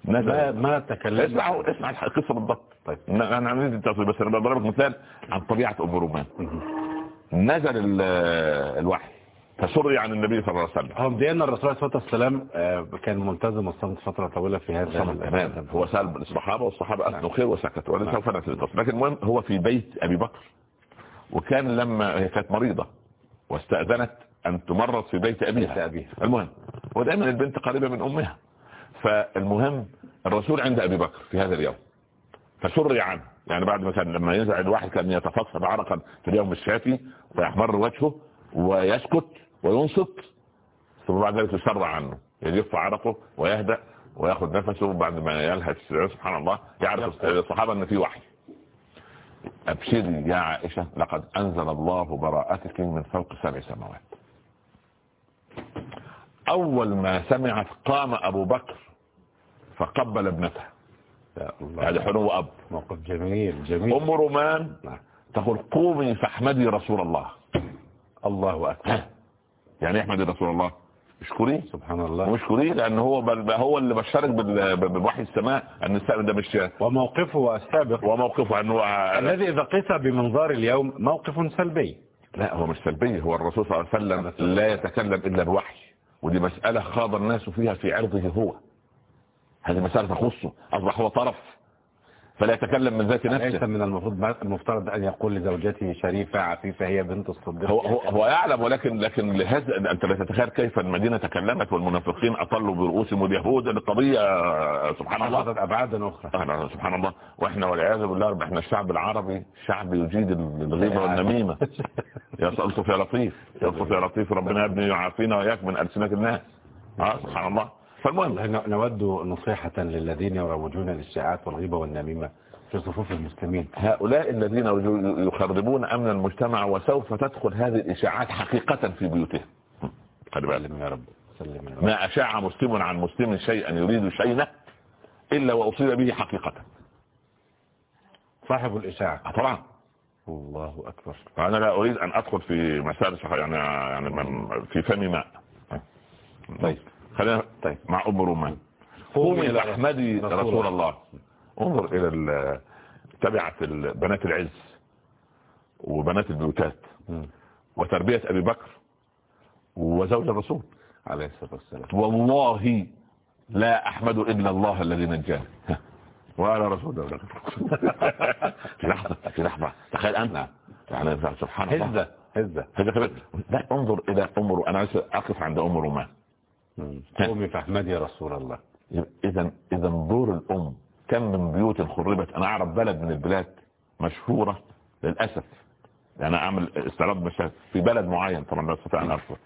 ما ما تكلمنا. اسمع اسمع القصة بالضبط طيب. أنا التفصيل بس أنا بضربك مثال عن طبيعة ام رومان. نزل ال- الوحي. فسري عن النبي صلى الله عليه وسلم. هو مبدئيا الرسول عليه الصلاة والسلام آه، كان ملتزم الصمت فترة طويلة في هذا تمام هو سأل الصحابة والصحابة أثنوا خير وسكتوا ولا سوف للتصل لكن المهم هو في بيت أبي بكر وكان لما هي كانت مريضة واستأذنت أن تمرض في بيت أبيها. المهم ودائما البنت قريبة من أمها. فالمهم الرسول عند أبي بكر في هذا اليوم. فسري عنه. يعني بعد مثلا لما ينزع الواحد كان يتفصل عرقا في اليوم الشافي ويحمر وجهه ويسكت وينصت ثم بعد ذلك يسرع عنه. يجف عرقه ويهدأ ويأخذ نفسه بعد ما يلهث. سبحان الله. يعرف الصحابة أن في وحي. ابشري يا عائشة لقد أنزل الله براءتك من فوق سبع سماوات. أول ما سمعت قام أبو بكر فقبل ابنته هذا حلو اب موقف جميل جميل. أم رومان نعم. تقول قومي فاحمدي رسول الله. الله أكبر. يعني احمدي رسول الله. اشكريه سبحان الله. واشكريه لأن هو هو اللي بشرك بوحي السماء أن السماء ده مش وموقفه السابق. وموقفه انه الذي إذا قيس بمنظار اليوم موقف سلبي. لا هو مش سلبي هو الرسول صلى الله عليه وسلم. لا يتكلم إلا بوحي ودي مسألة خاض الناس فيها في عرضه هو. هذه مسألة تخصه أصبح هو طرف. فلا يتكلم من ذات ليس نفسه. من المفروض المفترض أن يقول لزوجته شريفة عفيفة هي بنت الصديق. هو, هو, هو يعلم ولكن لكن لهذا أنت لا تتخيل كيف المدينة تكلمت والمنافقين أطلوا برؤوسهم واليهود القضية سبحان الله. أخرى. أهلا سبحان الله. وإحنا والعياذ بالله إحنا الشعب العربي شعب يجيد الغيبة والنميمة. <laughs> يا لطف يا لطيف. يا يا لطيف. ربنا يا ابني يعافينا وإياك من ألسنة الناس. آه سبحان الله. فالمهم نود نصيحة للذين يروجون للشائعات والغيبة والنميمة في صفوف المسلمين. هؤلاء الذين يخربون أمن المجتمع وسوف تدخل هذه الإشاعات حقيقة في بيوتهم. خلي بالك. سلم يا رب. ما أشاع مسلم عن مسلم شيئا يريد شيئا إلا وأصيب به حقيقة. صاحب الإشاعة. طبعا. الله أكبر. أنا لا أريد أن أدخل في مسائل شخ- يعني يعني في فم ماء طيب. خلينا طيب مع ام رومان قومي فاحمدي رسول الله. انظر إلى ال- تبعت بنات العز وبنات البيوتات. وتربية أبي بكر وزوج الرسول. عليه الصلاة والسلام. والله لا أحمد إلا الله الذي نجاني وعلى رسول الله. في <laughs> لحظة في لحظة. تخيل أنت. يعني سبحان الله. هزة هزة. لا انظر إلى ام رو- أنا عايز أقف عند ام مم. قومي فاحمدي يا رسول الله. إذا إذا دور الأم. كم من بيوت خربت. أنا أعرف بلد من البلاد مشهورة للأسف. يعني أعمل استعراض مشاهد في بلد معين طبعا لا أستطيع أن اذكر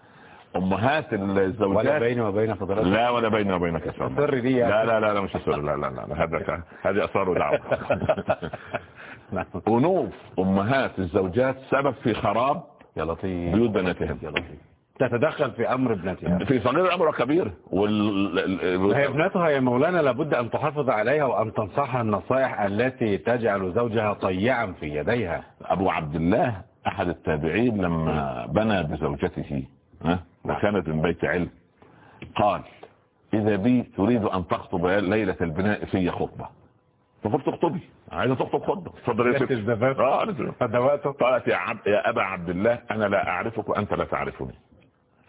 أمهات ولا الزوجات بيني وبين فضلات لا ولا بيني وبينك يا. السر دي يعني. لا لا لا لا مش السر. لا لا لا. هذا هذه اسرار ودعوة. <laughs> نعم. أنوف أمهات الزوجات سبب في خراب يا لطيف. بيوت بناتهم. يا لطيف. تتدخل في أمر ابنتها. <laughs> في صغير الامر وكبير وال وهي ابنتها يا مولانا لابد أن تحافظ عليها وأن تنصحها النصائح التي تجعل زوجها طيعا في يديها. أبو عبد الله أحد التابعين لما بنى بزوجته ها وكانت من بيت علم قال إذا بي تريد أن تخطب ليلة البناء في خطبة. فقلت اخطبي عايزة تخطب يا جت ستي الزفاف. فدواته قالت يا, عبد يا أبا عبد الله أنا لا أعرفك وأنت لا تعرفني.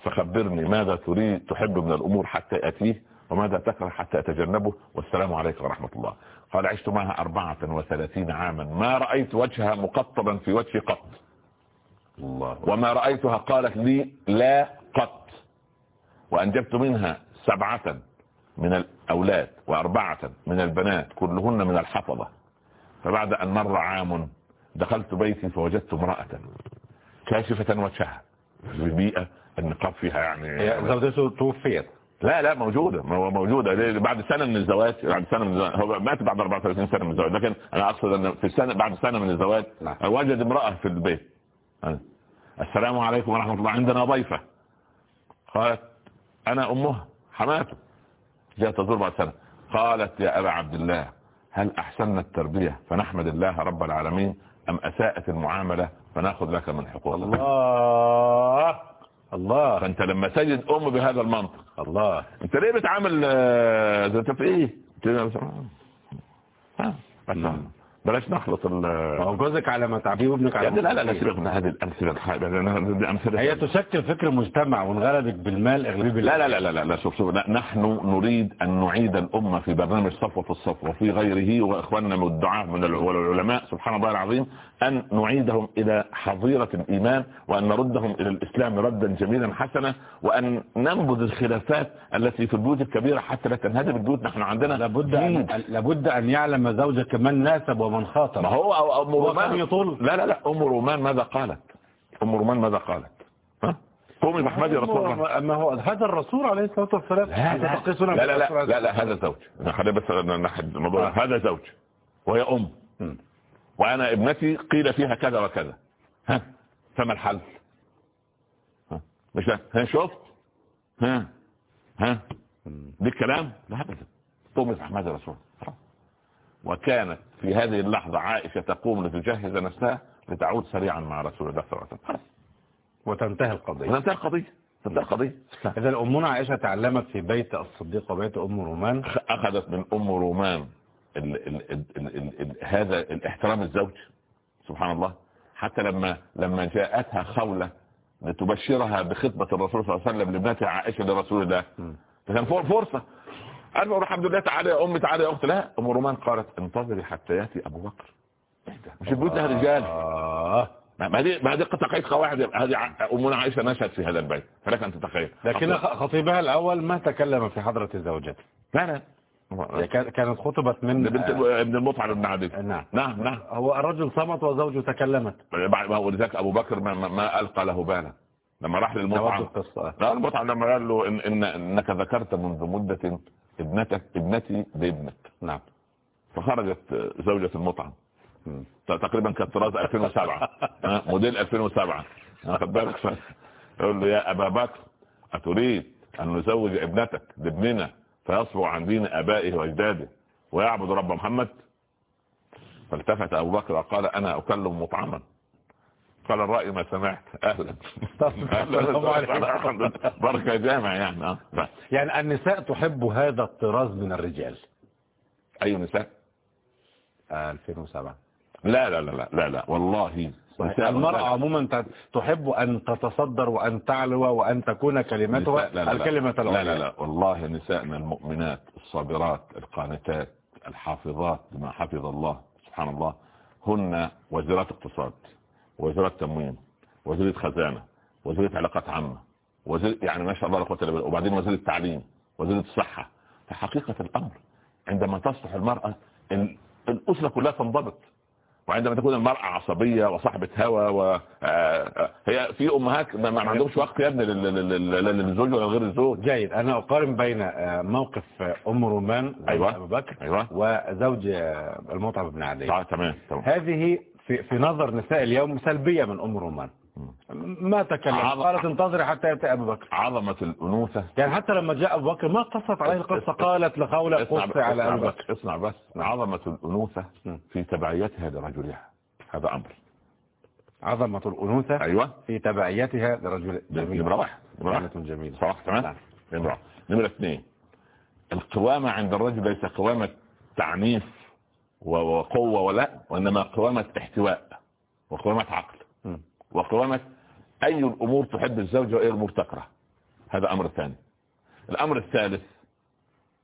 فخبرني ماذا تريد تحب من الأمور حتى أتيه وماذا تكره حتى أتجنبه. والسلام عليكم ورحمة الله. قال عشت معها أربعة وثلاثين عاما. ما رأيت وجهها مقطبا في وجهي قط. الله. وما رأيتها قالت لي لا قط. وأنجبت منها سبعة من الأولاد وأربعة من البنات كلهن من الحفظة. فبعد أن مر عام دخلت بيتي فوجدت امرأة كاشفة وجهها. في بيئة النقاب فيها يعني هي زوجته توفيت. لا لا موجودة. مو- موجودة؟ بعد سنة من الزواج بعد سنة من الزواج. هو مات بعد 34 سنة من الزواج. لكن أنا أقصد أن في السنة بعد سنة من الزواج نعم. وجد امرأة في البيت. السلام عليكم ورحمة الله. عندنا ضيفة. قالت أنا أمها. حماته جاءت تزور بعد سنة. قالت يا أبا عبد الله هل أحسننا التربية فنحمد الله رب العالمين أم أساءت المعاملة فنأخذ لك من حقوق الله. الله. فأنت لما تجد أم بهذا المنطق. الله. أنت ليه بتعامل آه، انت في إيه؟ ها، بس بلاش نخلط ال هو جوزك على ما تعبيه وابنك على لا لا لا سيبك من هذه الامثله هي تشكل فكر مجتمع وانغلبت بالمال اغلبي لا لا لا لا لا, شوف شوف نحن نريد أن نعيد الأمة في برنامج صفوة في الصف وفي غيره وإخواننا من الدعاء من العلماء سبحان الله العظيم. أن نعيدهم إلى حظيرة الإيمان وأن نردهم إلى الإسلام ردا جميلا حسنا وأن ننبذ الخلافات التي في البيوت الكبيرة حتى لا تنهدم البيوت نحن عندنا لابد أن, لابد أن يعلم زوجك من ناسب ومن خاطب ما هو أو أم رومان يطول لا لا لا أم رومان ماذا قالت أم رومان ماذا قالت ها قومي محمد يا رسول الله ما هو هذا الرسول عليه الصلاة والسلام لا لا لا, لا, لا, لا, لا هذا زوج خلينا بس نحد الموضوع آه. هذا زوج وهي أم م. وأنا ابنتي قيل فيها كذا وكذا. ها فما الحل؟ ها مش ده؟ ها شفت؟ ها ها دي الكلام؟ لا ابدا. يا رسول الله وكانت في هذه اللحظة عائشة تقوم لتجهز نفسها لتعود سريعا مع رسول الله صلى الله عليه وسلم. وتنتهي القضية. وتنتهي القضية. تنتهي القضية. إذا أمنا عائشة تعلمت في بيت الصديق وبيت أم رومان. أخذت من أم رومان ال ال ال ال ال هذا الاحترام الزوج سبحان الله. حتى لما لما جاءتها خولة لتبشرها بخطبة الرسول صلى الله عليه وسلم لابنتها عائشة لرسول الله. فكان فرصة. قال الحمد لله تعالى يا أمي تعالى يا أخت لا أم رومان قالت انتظري حتى يأتي أبو بكر. مش البيوت لها رجال. ما هذه ما هذه تقيت قواعد. هذه أمنا عائشة نشأت في هذا البيت. فلك أن تتخيل. لكن خطيبها الأول ما تكلم في حضرة زوجته. لا لا. كانت خطبت من بنت ابن المطعم بن عدي نعم. نعم نعم. هو الرجل صمت وزوجه تكلمت. ولذلك أبو بكر ما, ما ألقى له بالا لما راح للمطعم. لا المطعم لما قال له إن, إن إنك ذكرت منذ مدة ابنتك ابنتي بابنك نعم. فخرجت زوجة المطعم. تقريبا كانت طراز 2007 <laughs> موديل 2007 واخد بالك. يقول له يا أبا بكر أتريد أن نزوج ابنتك لابننا؟ فيصبو عن دين آبائه وأجداده ويعبد رب محمد. فالتفت أبو بكر وقال أنا أكلم مطعما. قال الرأي ما سمعت. أهلا. <laughs> <laughs> بركة جامع يعني. يعني النساء تحب هذا الطراز من الرجال. أي نساء؟ 2007 لا لا لا لا لا. والله المرأة عموما تحب أن تتصدر وأن تعلو وأن تكون كلمتها لا لا الكلمة لا لا, لا لا. والله نسائنا المؤمنات الصابرات القانتات الحافظات بما حفظ الله سبحان الله هن وزيرات اقتصاد وزيرات تموين وزيرة خزانة وزيرة علاقات عامة وزير يعني ما شاء الله لا إلا بالله وبعدين وزيرة التعليم وزيرة الصحة. فحقيقة الأمر عندما تصلح المرأة الأسرة كلها تنضبط. وعندما تكون المرأة عصبية وصاحبة هوى و هي في أمهات ما عندهمش وقت يا ابني للزوج ولا غير الزوج. جيد. أنا أقارن بين موقف أم رومان أيوة. أبو بكر أيوة. وزوج المطعم بن عدي تمام تمام. هذه في, في نظر نساء اليوم سلبية من أم رومان. ما تكلم. عظم... قالت انتظري حتى يأتي أبو بكر. عظمة الأنوثة. يعني حتى لما جاء أبو بكر ما قصت عليه القصة قالت لخولة قصة على أبو بكر. اسمع بس. عظمة الأنوثة في تبعيتها لرجلها هذا أمر. عظمة الأنوثة أيوة. في تبعيتها لرجل جميل. نمرة واحد جميل صح تمام؟ نمرة نمرة اثنين. القوامة عند الرجل ليس قوامة تعنيف وقوة ولا وإنما قوامة احتواء وقوامة عقل. وقوامة أي الأمور تحب الزوجة وأي الأمور تكره. هذا أمر ثاني. الأمر الثالث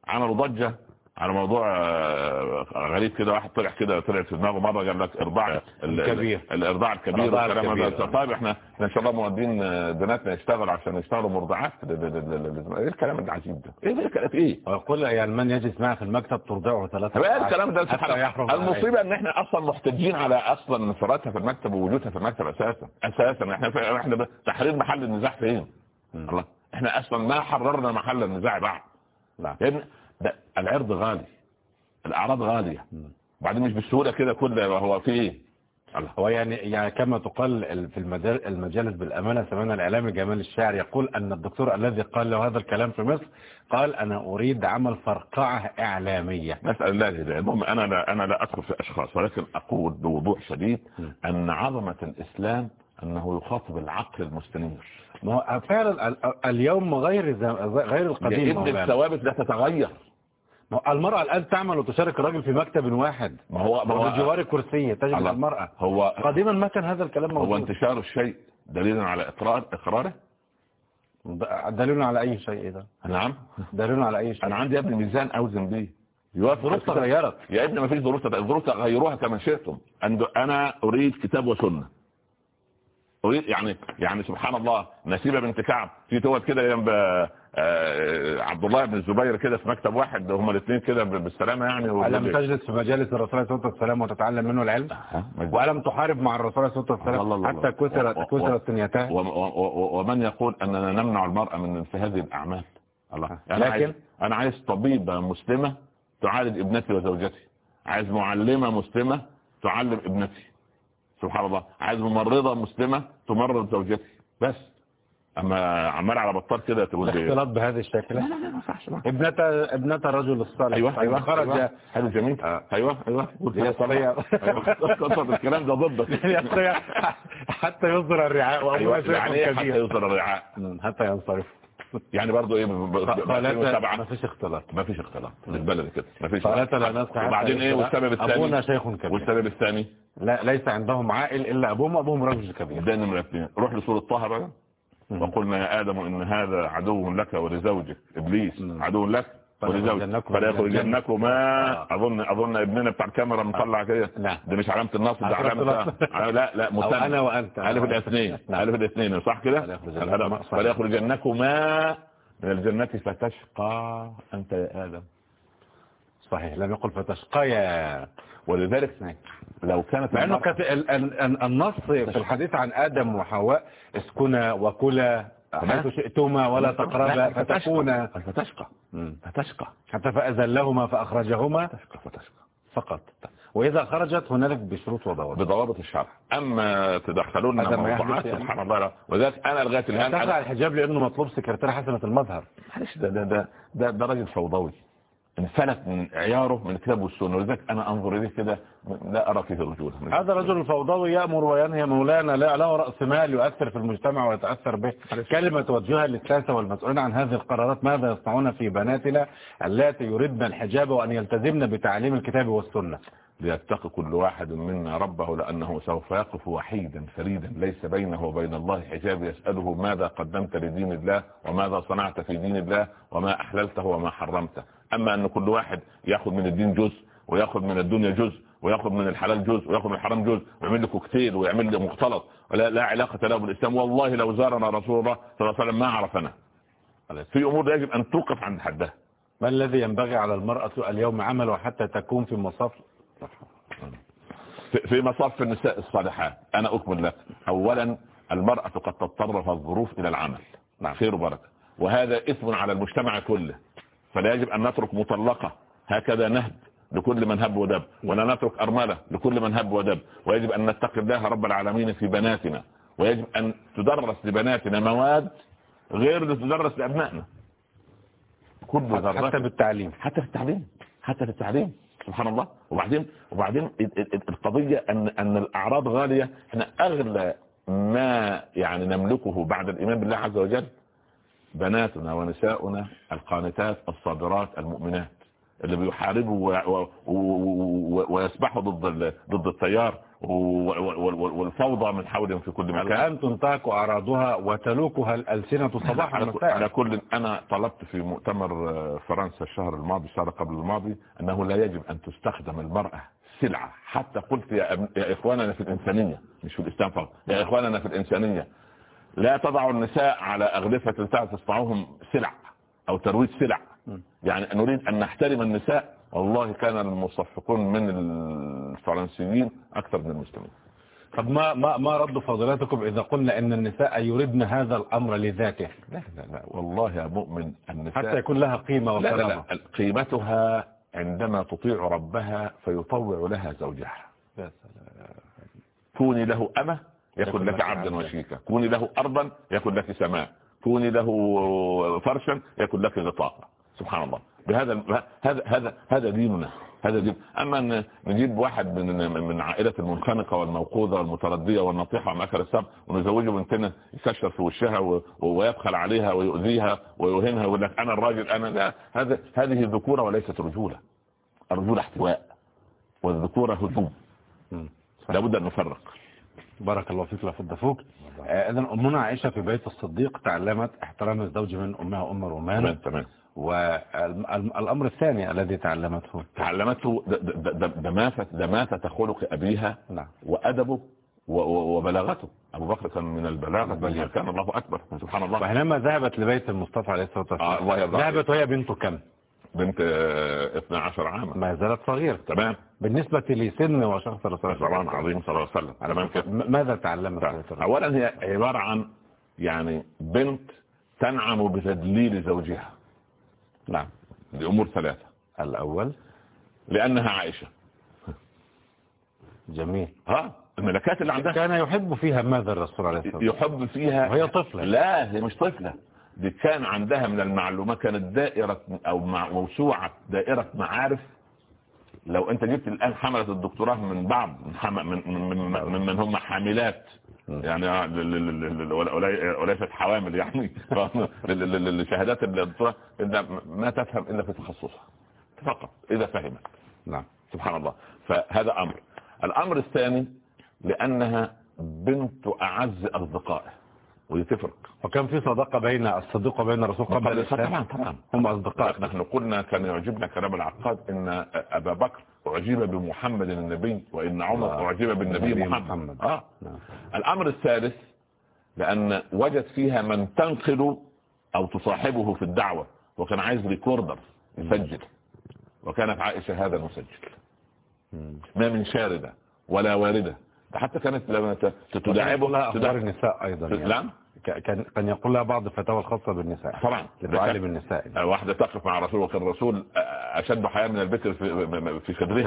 عملوا ضجة على موضوع آه، غريب كده واحد طلع كده طلع في دماغه مرة قال لك إرضاع الكبير. الإرضاع الكبير والكلام هذا طيب إحنا إن شاء الله مودين آه، بناتنا يشتغلوا عشان يشتغلوا مرضعات. إيه الكلام العجيب ده؟ إيه الكلام؟ إيه؟ ويقول يعني من يجلس معه في المكتب ترضعه ثلاثة إيه الكلام ده؟ المصيبة إن إحنا أصلا محتاجين على أصلا انفرادها في المكتب ووجودها في المكتب أساسا. أساسا. إحنا إحنا تحرير محل النزاع فين؟ الله. إحنا أصلا ما حررنا محل النزاع بعد. نعم. ده العرض غالي الأعراض غالية. وبعدين مش بالسهولة كده كل هو في إيه؟ هو يعني يعني كما تقال في المجالس بالأمانة سمعنا الإعلامي جمال الشاعر يقول أن الدكتور الذي قال له هذا الكلام في مصر قال أنا أريد عمل فرقعة إعلامية. نسأل الله الهداية المهم أنا لا أنا لا أذكر في أشخاص ولكن أقول بوضوح شديد أن عظمة الإسلام أنه يخاطب العقل المستنير ما فعلا اليوم غير غير القديم الثوابت لا تتغير. المرأة الآن تعمل وتشارك الرجل في مكتب واحد. ما هو ما هو وبجوار كرسي تجد. المرأة. هو قديما ما كان هذا الكلام هو موجود. انتشار الشيء دليل على اقرار إقراره؟ دليل على أي شيء ده نعم. دليل على أي شيء. أنا عندي يا ابني ميزان أوزن بيه. يوافق ظروف. تغيرت. يا ابني ما فيش ظروف. الظروف تغيروها كما شئتم. أنا أريد كتاب وسنة. اريد يعني يعني سبحان الله نسيبة بنت كعب. في توت كده جنب عبد الله بن الزبير كده في مكتب واحد هما الاثنين كده بالسلامة يعني ألم تجلس في مجالس الرسول عليه الصلاة والسلام وتتعلم منه العلم. وألم تحارب مع الرسول عليه الصلاة الله الله والسلام الله. حتى كسرت كسرت ثنيتاه ومن يقول أننا نمنع المرأة من في هذه الأعمال؟ الله. أنا لكن- عايز أنا عايز طبيبة مسلمة تعالج ابنتي وزوجتي. عايز معلمة مسلمة تعلم ابنتي. سبحان الله. عايز ممرضة مسلمة تمرض زوجتي. بس. أما عمال على بطال كده تقول لي الاختلاط بهذا الشكل. لا لا لا ما ينفعش بقى. ابنة ابنة الرجل الصالح. أيوه أيوه خرج أيوة. حلو جميل. آه. أيوه أيوه. قلت هي. صغيرة. أيوة. الكلام ده ضدك. <laughs> حتى يصدر الرعاء وأبوه أيوه شيخ يعني إيه حتى يوصل الرعاء؟ حتى ينصرف. يعني برضو إيه ب- ب- ب- صلاة 2007 ما فيش اختلاط. ما فيش اختلاط. بالبلد كده. ما فيش. صلاة لا حتى وبعدين إيه. والسبب الثاني؟ شيخ كبير. والسبب الثاني؟ لا ليس عندهم عائل إلا أبوهم وأبوهم رجل كبير. ده نمرة اثنين؟ روح لسورة طه بقى. وقلنا يا آدم إن هذا عدو لك ولزوجك إبليس. عدو لك ولزوجك. فلا. يخرجنكما آه. أظن أظن ابننا بتاع الكاميرا مطلع كده. نعم. ده مش علامة النصب ده علامة <laughs> لا لا مثنى أنا وأنت. ألف الاثنين. نعم. ألف الاثنين صح كده؟ فلا يخرجنكما. من الجنة فتشقى أنت يا آدم. صحيح. لم يقل فتشقيا ولذلك لو كانت مع المرأة- كانت ال- ال- ال- النص في الحديث عن آدم وحواء اسكنا وكلا حيث شئتما ولا تقربا فتكونا. فتشقى. فتشقى. حتى فأزلهما فأخرجهما فتشقى فتشقى. فقط. وإذا خرجت هنالك بشروط وضوابط. بضوابط الشرع. أما تدخلون هذا ما موضوعات. <laughs> سبحان الله. وذلك أنا لغاية الآن تخلع أنا- الحجاب لأنه مطلوب سكرتيرة حسنة المظهر. معلش. ده ده ده ده, ده راجل فوضوي. انفلت من عياره من الكتاب والسنة. ولذلك أنا أنظر إليه كده لا أرى فيه رجوله هذا رجل فوضوي يأمر وينهي مولانا لا له رأس مال يؤثر في المجتمع ويتأثر به. كلمة توجهها للساسة والمسؤولين عن هذه القرارات ماذا يصنعون في بناتنا اللاتي يردن الحجاب وأن يلتزمن بتعليم الكتاب والسنة؟ ليتقي كل واحد منا ربه لأنه سوف يقف وحيدا فريدا. ليس بينه وبين الله حجاب يسأله ماذا قدمت لدين الله وماذا صنعت في دين الله وما أحللته وما حرمته. أما أن كل واحد يأخذ من الدين جزء ويأخذ من الدنيا جزء ويأخذ من الحلال جزء ويأخذ من الحرام جزء ويعمل لي كوكتيل ويعمل لي مختلط. ولا لا علاقة له بالإسلام. والله لو زارنا رسول الله صلى الله عليه وسلم ما عرفنا. في أمور يجب أن توقف عند حدها ما الذي ينبغي على المرأة اليوم عمله حتى تكون في مصاف؟ في- مصاف النساء الصالحات. أنا أكمل لك. اولا المرأة قد تضطر في الظروف إلى العمل. نعم. خير وبركة. وهذا إثم على المجتمع كله. فلا يجب أن نترك مطلقة. هكذا نهب لكل من هب ودب ولا نترك أرملة لكل من هب ودب. ويجب أن نتقي الله رب العالمين في بناتنا. ويجب أن تدرس لبناتنا مواد غير اللي تدرس لأبنائنا. كل ذرات حتى بالتعليم حتى في التعليم. حتى في التعليم. سبحان الله. وبعدين وبعدين ال- ال- القضية أن أن الأعراض غالية. إحنا أغلى ما يعني نملكه بعد الإيمان بالله عز وجل بناتنا ونساؤنا القانتات الصابرات المؤمنات اللي بيحاربوا ويسبحوا ضد ضد التيار والفوضى من حولهم في كل مكان. الآن تنتهك أعراضها وتلوكها الألسنة صباحا على, ومساء على كل أنا طلبت في مؤتمر آه، فرنسا الشهر الماضي الشهر قبل الماضي إنه لا يجب أن تستخدم المرأة سلعة. حتى قلت يا, أب... يا إخواننا في الإنسانية مش في الإسلام فقط يا إخواننا في الإنسانية لا تضعوا النساء على اغلفة البتاع تصنعوهم سلع أو ترويج سلع. يعني نريد أن نحترم النساء. والله كان المصفقون من الفرنسيين أكثر من المسلمين. طب ما ما ما رد فضيلتكم إذا قلنا أن النساء يردن هذا الأمر لذاته؟ لا لا لا. والله يا مؤمن النساء حتى يكون لها قيمة لا لا وكرامة. لا قيمتها عندما تطيع ربها فيطوع لها زوجها. كوني له أمة يكن لك عبدا. وشيكا. كوني له أرضا يكن لك سماء. كوني له فرشا يكن لك غطاء. سبحان الله. بهذا هذا هذا هذا ديننا. هذا دين. أما نجيب واحد من من عائلة المنخنقة والموقوذة والمتردية والنطيحة ومأكل السبع ونزوجه بنتنا يكشر في وشها ويبخل عليها ويؤذيها ويهينها ويقول لك أنا الراجل أنا لا. هذا هذه ذكوره وليست رجولة. الرجولة احتواء والذكورة هجوم. لابد أن نفرق. بارك الله فيك لا فض فوق اذا أمنا عائشة في بيت الصديق تعلمت احترام الزوج من أمها أم رومان تمام والامر الثاني الذي تعلمته. تعلمته د- د- د- دماثه دماثه خلق أبيها نعم. وأدبه وبلاغته. أبو بكر كان من البلاغة البلاغة. كان الله أكبر. سبحان الله. وحينما ذهبت لبيت المصطفى عليه الصلاة آه، الله والسلام عليك. ذهبت وهي بنت كم؟ بنت آه، 12 عاما. ما زالت صغيرة. تمام. بالنسبة لسن وشخص الرسول صلى الله عليه طبعا عظيم صلى الله عليه وسلم. تمام كده ماذا تعلمت طيب. اولا هي عبارة عن يعني بنت تنعم بتدليل زوجها. نعم. لأمور ثلاثة. الأول. لأنها عائشة. جميل. ها؟ الملكات اللي عندها. كان يحب فيها ماذا الرسول عليه الصلاة والسلام؟ يحب فيها وهي طفلة. لا هي مش طفلة. دي كان عندها من المعلومات كانت دائرة أو موسوعة دائرة معارف. لو أنت جبت الآن حملة الدكتوراه من بعض من من من, من, هم حاملات يعني آه، وليست حوامل يعني. <laughs> لشهادات الدكتوراه ما تفهم إلا في تخصصها. فقط إذا فهمت. نعم. سبحان الله. فهذا أمر. الأمر الثاني لأنها بنت أعز أصدقائه. ودي تفرق وكان في صداقة بين الصديق وبين الرسول قبل الإسلام. طبعا طبعا. هم أصدقاء. نحن قلنا كان يعجبنا كلام العقاد إن أبا بكر أعجب بمحمد النبي وإن عمر آه. أعجب بالنبي النبي محمد, محمد. آه. نعم. الأمر الثالث لأن وجد فيها من تنقل أو تصاحبه في الدعوة وكان عايز ريكوردر يسجل. وكانت عائشة هذا المسجل. مم. ما من شاردة ولا واردة. حتى كانت لما تداعبه تداعب- النساء أيضا يعني. نعم. كان كان يقول لها بعض الفتاوى الخاصة بالنساء. طبعا. لتعلم النساء واحدة تقف مع الرسول وكان الرسول أشد حياة من البكر في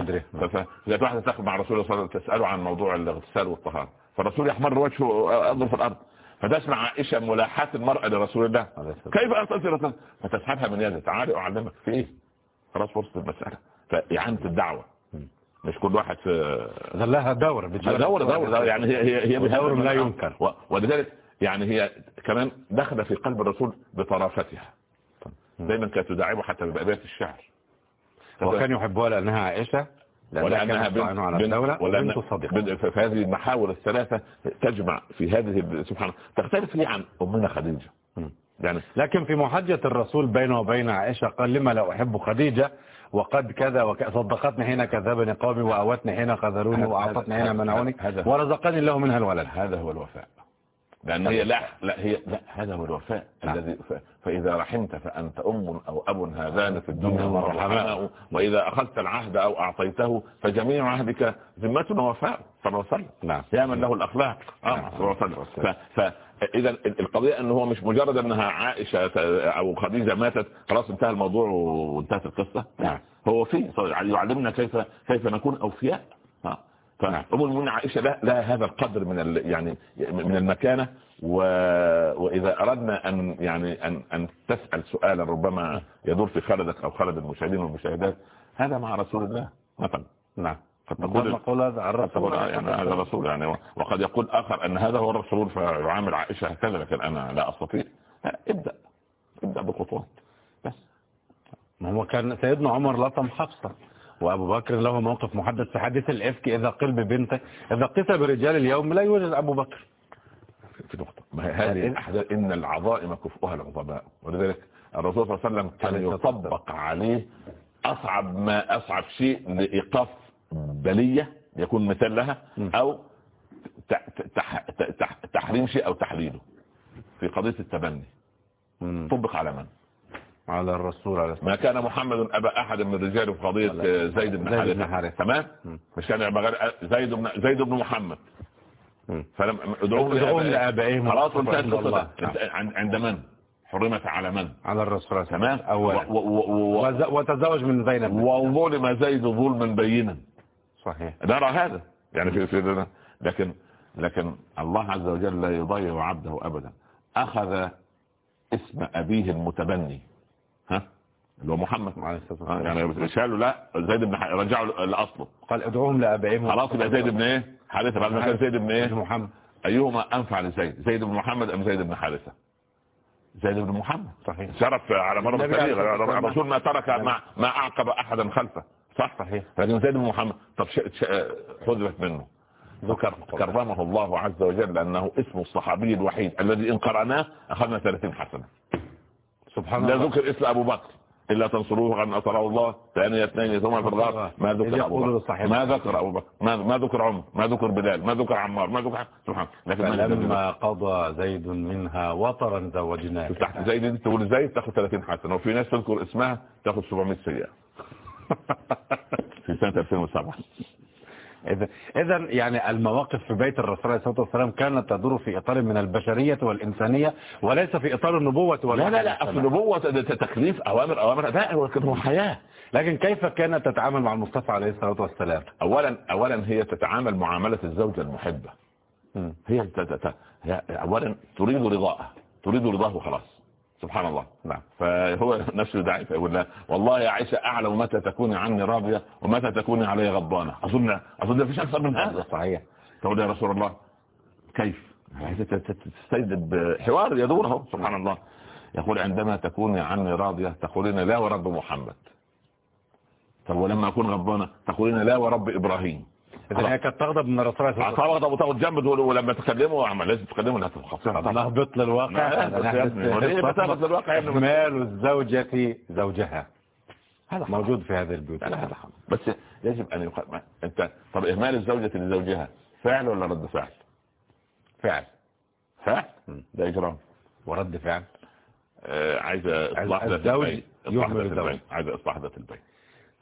في. ف- فجاءت واحدة تقف مع الرسول صلى الله عليه وسلم تسأله عن موضوع الاغتسال والطهارة. فالرسول يحمر وجهه أنظر في الأرض. فتسمع عائشة ملاحاة المرأة لرسول الله. كيف أغتسل فتسحبها من يده تعالي أعلمك في إيه؟ خلاص فرصة المسألة. فإعانة الدعوة. مش كل واحد في لها دور دور دور دور يعني. هي هي هي بهذا- لا ينكر. ولذلك يعني هي كمان دخل في قلب الرسول بطرافتها دايما كانت تداعبه حتى بأبيات الشعر. وكان يحبها لأنها عائشة لأنها ولأنها على بنت ولأن وبنت صديق بنت- في هذه المحاور الثلاثة تجمع في هذه سبحان الله تختلف هي عن أمنا خديجة. يعني لكن في محجة الرسول بينه وبين عائشة قال لما لا أحب خديجة؟ وقد كذا وك... صدقتني حين كذبني قومي وأوتني حين خذلوني هذا- وأعطتني حين منعوني ورزقني الله منها الولد. هذا هو الوفاء. لأن هي لا لا هي لا هذا هو الوفاء نعم. الذي فإذا رحمت فأنت أم أو أب هذان في الدنيا نعم. والرحماء وإذا أخذت العهد أو أعطيته فجميع عهدك ذمة ووفاء صلى الله عليه وسلم. نعم. يا من له الأخلاق. آه نعم. صلى الله عليه وسلم. ف- فإذا ال- القضية أنه هو مش مجرد أنها عائشة ت- أو خديجة ماتت خلاص انتهى الموضوع وانتهت القصة نعم. هو فيه يعني يعلمنا كيف كيف نكون أوفياء آه. نعم. المؤمنين عائشة لا, لا هذا القدر من ال يعني من المكانة و... وإذا أردنا أن يعني أن أن تسأل سؤالا ربما يدور في خلدك أو خلد المشاهدين والمشاهدات هذا مع رسول الله مثلا نعم قد تقول نقول هذا عن <laughs> الرسول. يعني هذا الرسول يعني وقد يقول آخر أن هذا هو الرسول فيعامل عائشة هكذا لكن أنا لا أستطيع. ابدأ. ابدأ بخطوات. بس. ما هو كان سيدنا عمر لطم حفصة وأبو بكر له موقف محدد في حديث الإفك إذا قل ببنته إذا قيس برجال اليوم لا يوجد أبو بكر. في نقطة. هذه الأحداث؟ إن العظائم كفؤها العظماء ولذلك الرسول صلى الله عليه وسلم كان الصلاة يطبق عليه أصعب ما أصعب شيء لإيقاف بلية يكون مثال لها تح- تحريم شيء أو تحليله في قضية التبني. طبق على من؟ على الرسول عليه الصلاة ما كان محمد أبا أحد من رجاله في قضية لا. زيد بن حارثة. تمام. مش كان غير زيد بن زيد بن محمد. فلم ادعوهم ادعوهم. لآبائهم. خلاص وانتهت عند من؟ حرمت على من؟ على الرسول تمام؟ وز- وتزوج من زينب. وظلم زيد ظلما بينا. صحيح. نرى هذا. يعني في في لكن لكن الله عز وجل لا يضيع عبده ابدا. أخذ اسم أبيه المتبني. ها؟ اللي هو محمد عليه الصلاة والسلام. يعني شالوا لا زيد بن رجعوا لأصله. قال ادعوهم لابائهم خلاص يبقى زيد بن إيه؟ حارثة. بعد ما كان زيد بن إيه؟ محمد. أيهما أنفع لزيد؟ زيد بن محمد أم زيد بن حارثة؟ زيد بن محمد صحيح. شرف على مر التاريخ. ما ترك ما ما أعقب احدا خلفه. صح صحيح. لكن زيد بن محمد طب. حذفت منه. ذكر كرمه الله عز وجل لأنه اسم الصحابي الوحيد الذي إن قرأناه أخذنا 30 حسنة. سبحان لا الله. ذكر اسم أبو بكر إلا تنصروه قد نصره الله ثاني اثنين ثم في الغار. ما ذكر أبو يقول بكر. ما ذكر أبو بكر. ما, ما ذكر عمر ما ذكر بلال ما ذكر عمار ما ذكر سبحان لكن ما ذكر فلما قضى زيد منها وطرا زوجناه. تحت زيد تقول زيد تاخد 30 حسنة. وفي ناس تذكر اسمها تاخد 700 سيئه <laughs> في سنة 2007 إذا إذا يعني المواقف في بيت الرسول عليه الصلاة والسلام كانت تدور في إطار من البشرية والإنسانية وليس في إطار النبوة ولا لا لا لا أصل النبوة ده تكليف اوامر أوامر لا هو حياه لكن كيف كانت تتعامل مع المصطفى عليه الصلاة والسلام؟ اولا اولا هي تتعامل معاملة الزوجه المحبة. مم. هي, ت- ت- ت- هي اولا تريد رضاءه. تريد رضاه وخلاص سبحان الله. نعم. فهو نفسه داعي فيقول لها والله يا عائشة أعلم متى تكوني عني راضية ومتى تكوني علي غضبانة. أظن أظن ما فيش أكثر من هذا. صحيح. تقول يا رسول الله كيف؟ عايزة ت- ت- تستجلب حوار يدور اهو سبحان الله. يقول عندما تكوني عني راضية تقولين لا ورب محمد. طب ولما أكون غضبانة تقولين لا ورب إبراهيم. إذا هي كانت تغضب من الرسول عليه الصلاة والسلام. جنب تقول ولما تكلموا عم لازم تكلموا انها خطيرة نهبط للواقع لا، بتهبط للواقع؟ مال الزوجة زوجها. هذا موجود في هذه البيوت. لا، هذا حرام. بس يجب أن يقال أنت طب إهمال الزوجة لزوجها فعل ولا رد فعل؟ فعل. فعل. ده إجرام. ورد فعل. آه، عايزه إصلاح ذات البين اصلاح يهمل ذات. البين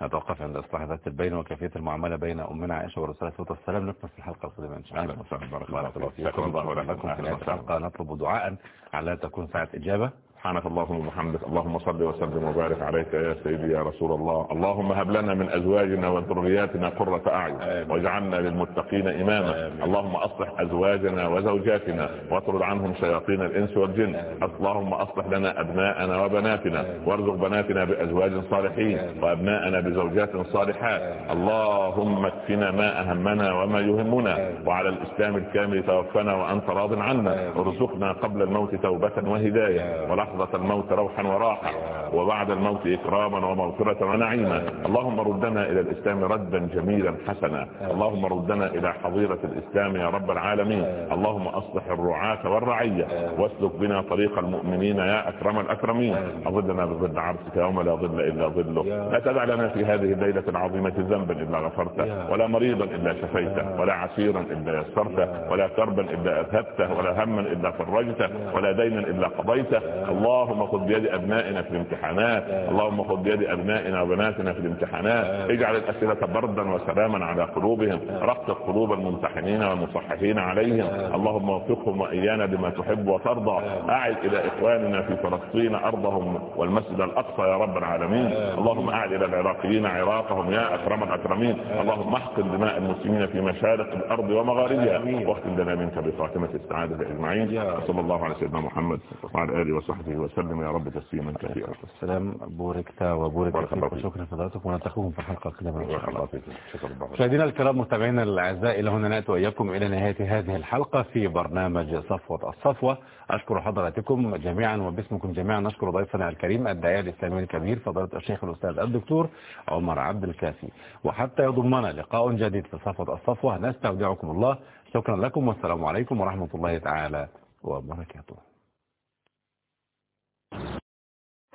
نتوقف عند إصلاح ذات البين وكيفية المعاملة بين أمنا عائشة عليه الصلاة والسلام نكمل في الحلقة القادمة إن شاء الله بارك بارك الله الله فيكم. الله شكرا لكم لكم في. الحلقة. نطلب دعاء على تكون ساعة إجابة. سبحانك اللهم وبحمدك اللهم صل وسلم وبارك عليك يا سيدي يا رسول الله. اللهم هب لنا من أزواجنا وذرياتنا قرة أعين. واجعلنا للمتقين إماما. اللهم أصلح أزواجنا وزوجاتنا واطرد عنهم شياطين الإنس والجن. اللهم أصلح لنا أبناءنا وبناتنا. وارزق بناتنا بأزواج صالحين وأبناءنا بزوجات صالحات. اللهم اكفنا ما أهمنا وما يهمنا. وعلى الإسلام الكامل توفنا وأنت راض عنا. وارزقنا قبل الموت توبة وهداية. ولحظة الموت روحا وراحة وبعد الموت إكراما ومغفرة ونعيما. اللهم ردنا إلى الإسلام ردا جميلا حسنا. اللهم ردنا إلى حظيرة الإسلام يا رب العالمين. اللهم أصلح الرعاة والرعية واسلك بنا طريق المؤمنين يا أكرم الأكرمين. أظلنا بظل عرشك يوم لا ظل إلا ظله لا تدع لنا في هذه الليلة العظيمة ذنبا إلا غفرته ولا مريضا إلا شفيته ولا عسيرا إلا يسرته ولا كربا إلا أذهبته ولا هما إلا فرجته ولا دينا إلا قضيته. اللهم خذ بيد أبنائنا في الامتحانات اللهم خذ بيد أبنائنا وبناتنا في الامتحانات اجعل الأسئلة بردا وسلاما على قلوبهم رقق قلوب الممتحنين والمصححين عليهم اللهم وفقهم وإيانا بما تحب وترضى أعد إلى إخواننا في فلسطين أرضهم والمسجد الأقصى يا رب العالمين اللهم أعد إلى العراقيين عراقهم يا أكرم الأكرمين اللهم أحقن دماء المسلمين في مشارق الأرض ومغاربها واختم لنا منك بخاتمة السعادة أجمعين وصلى الله على سيدنا محمد وعلى آله وصحبه وسلم. يا رب تسليما كثيرا. السلام. بوركت وبورك فيك فيك. وشكرا لحضراتكم. ونلتقيكم في الحلقة القادمة إن شاء بارك الله شكرا مشاهدينا الكرام مستمعينا الأعزاء إلى هنا نأتي وإياكم إلى نهاية هذه الحلقة في برنامج صفوة الصفوة. أشكر حضراتكم جميعا وباسمكم جميعا نشكر ضيفنا الكريم الداعيه الإسلامي الكبير فضيلة الشيخ الأستاذ الدكتور عمر عبد الكافي. وحتى يضمنا لقاء جديد في صفوة الصفوة. نستودعكم الله. شكرا لكم والسلام عليكم ورحمة الله تعالى وبركاته.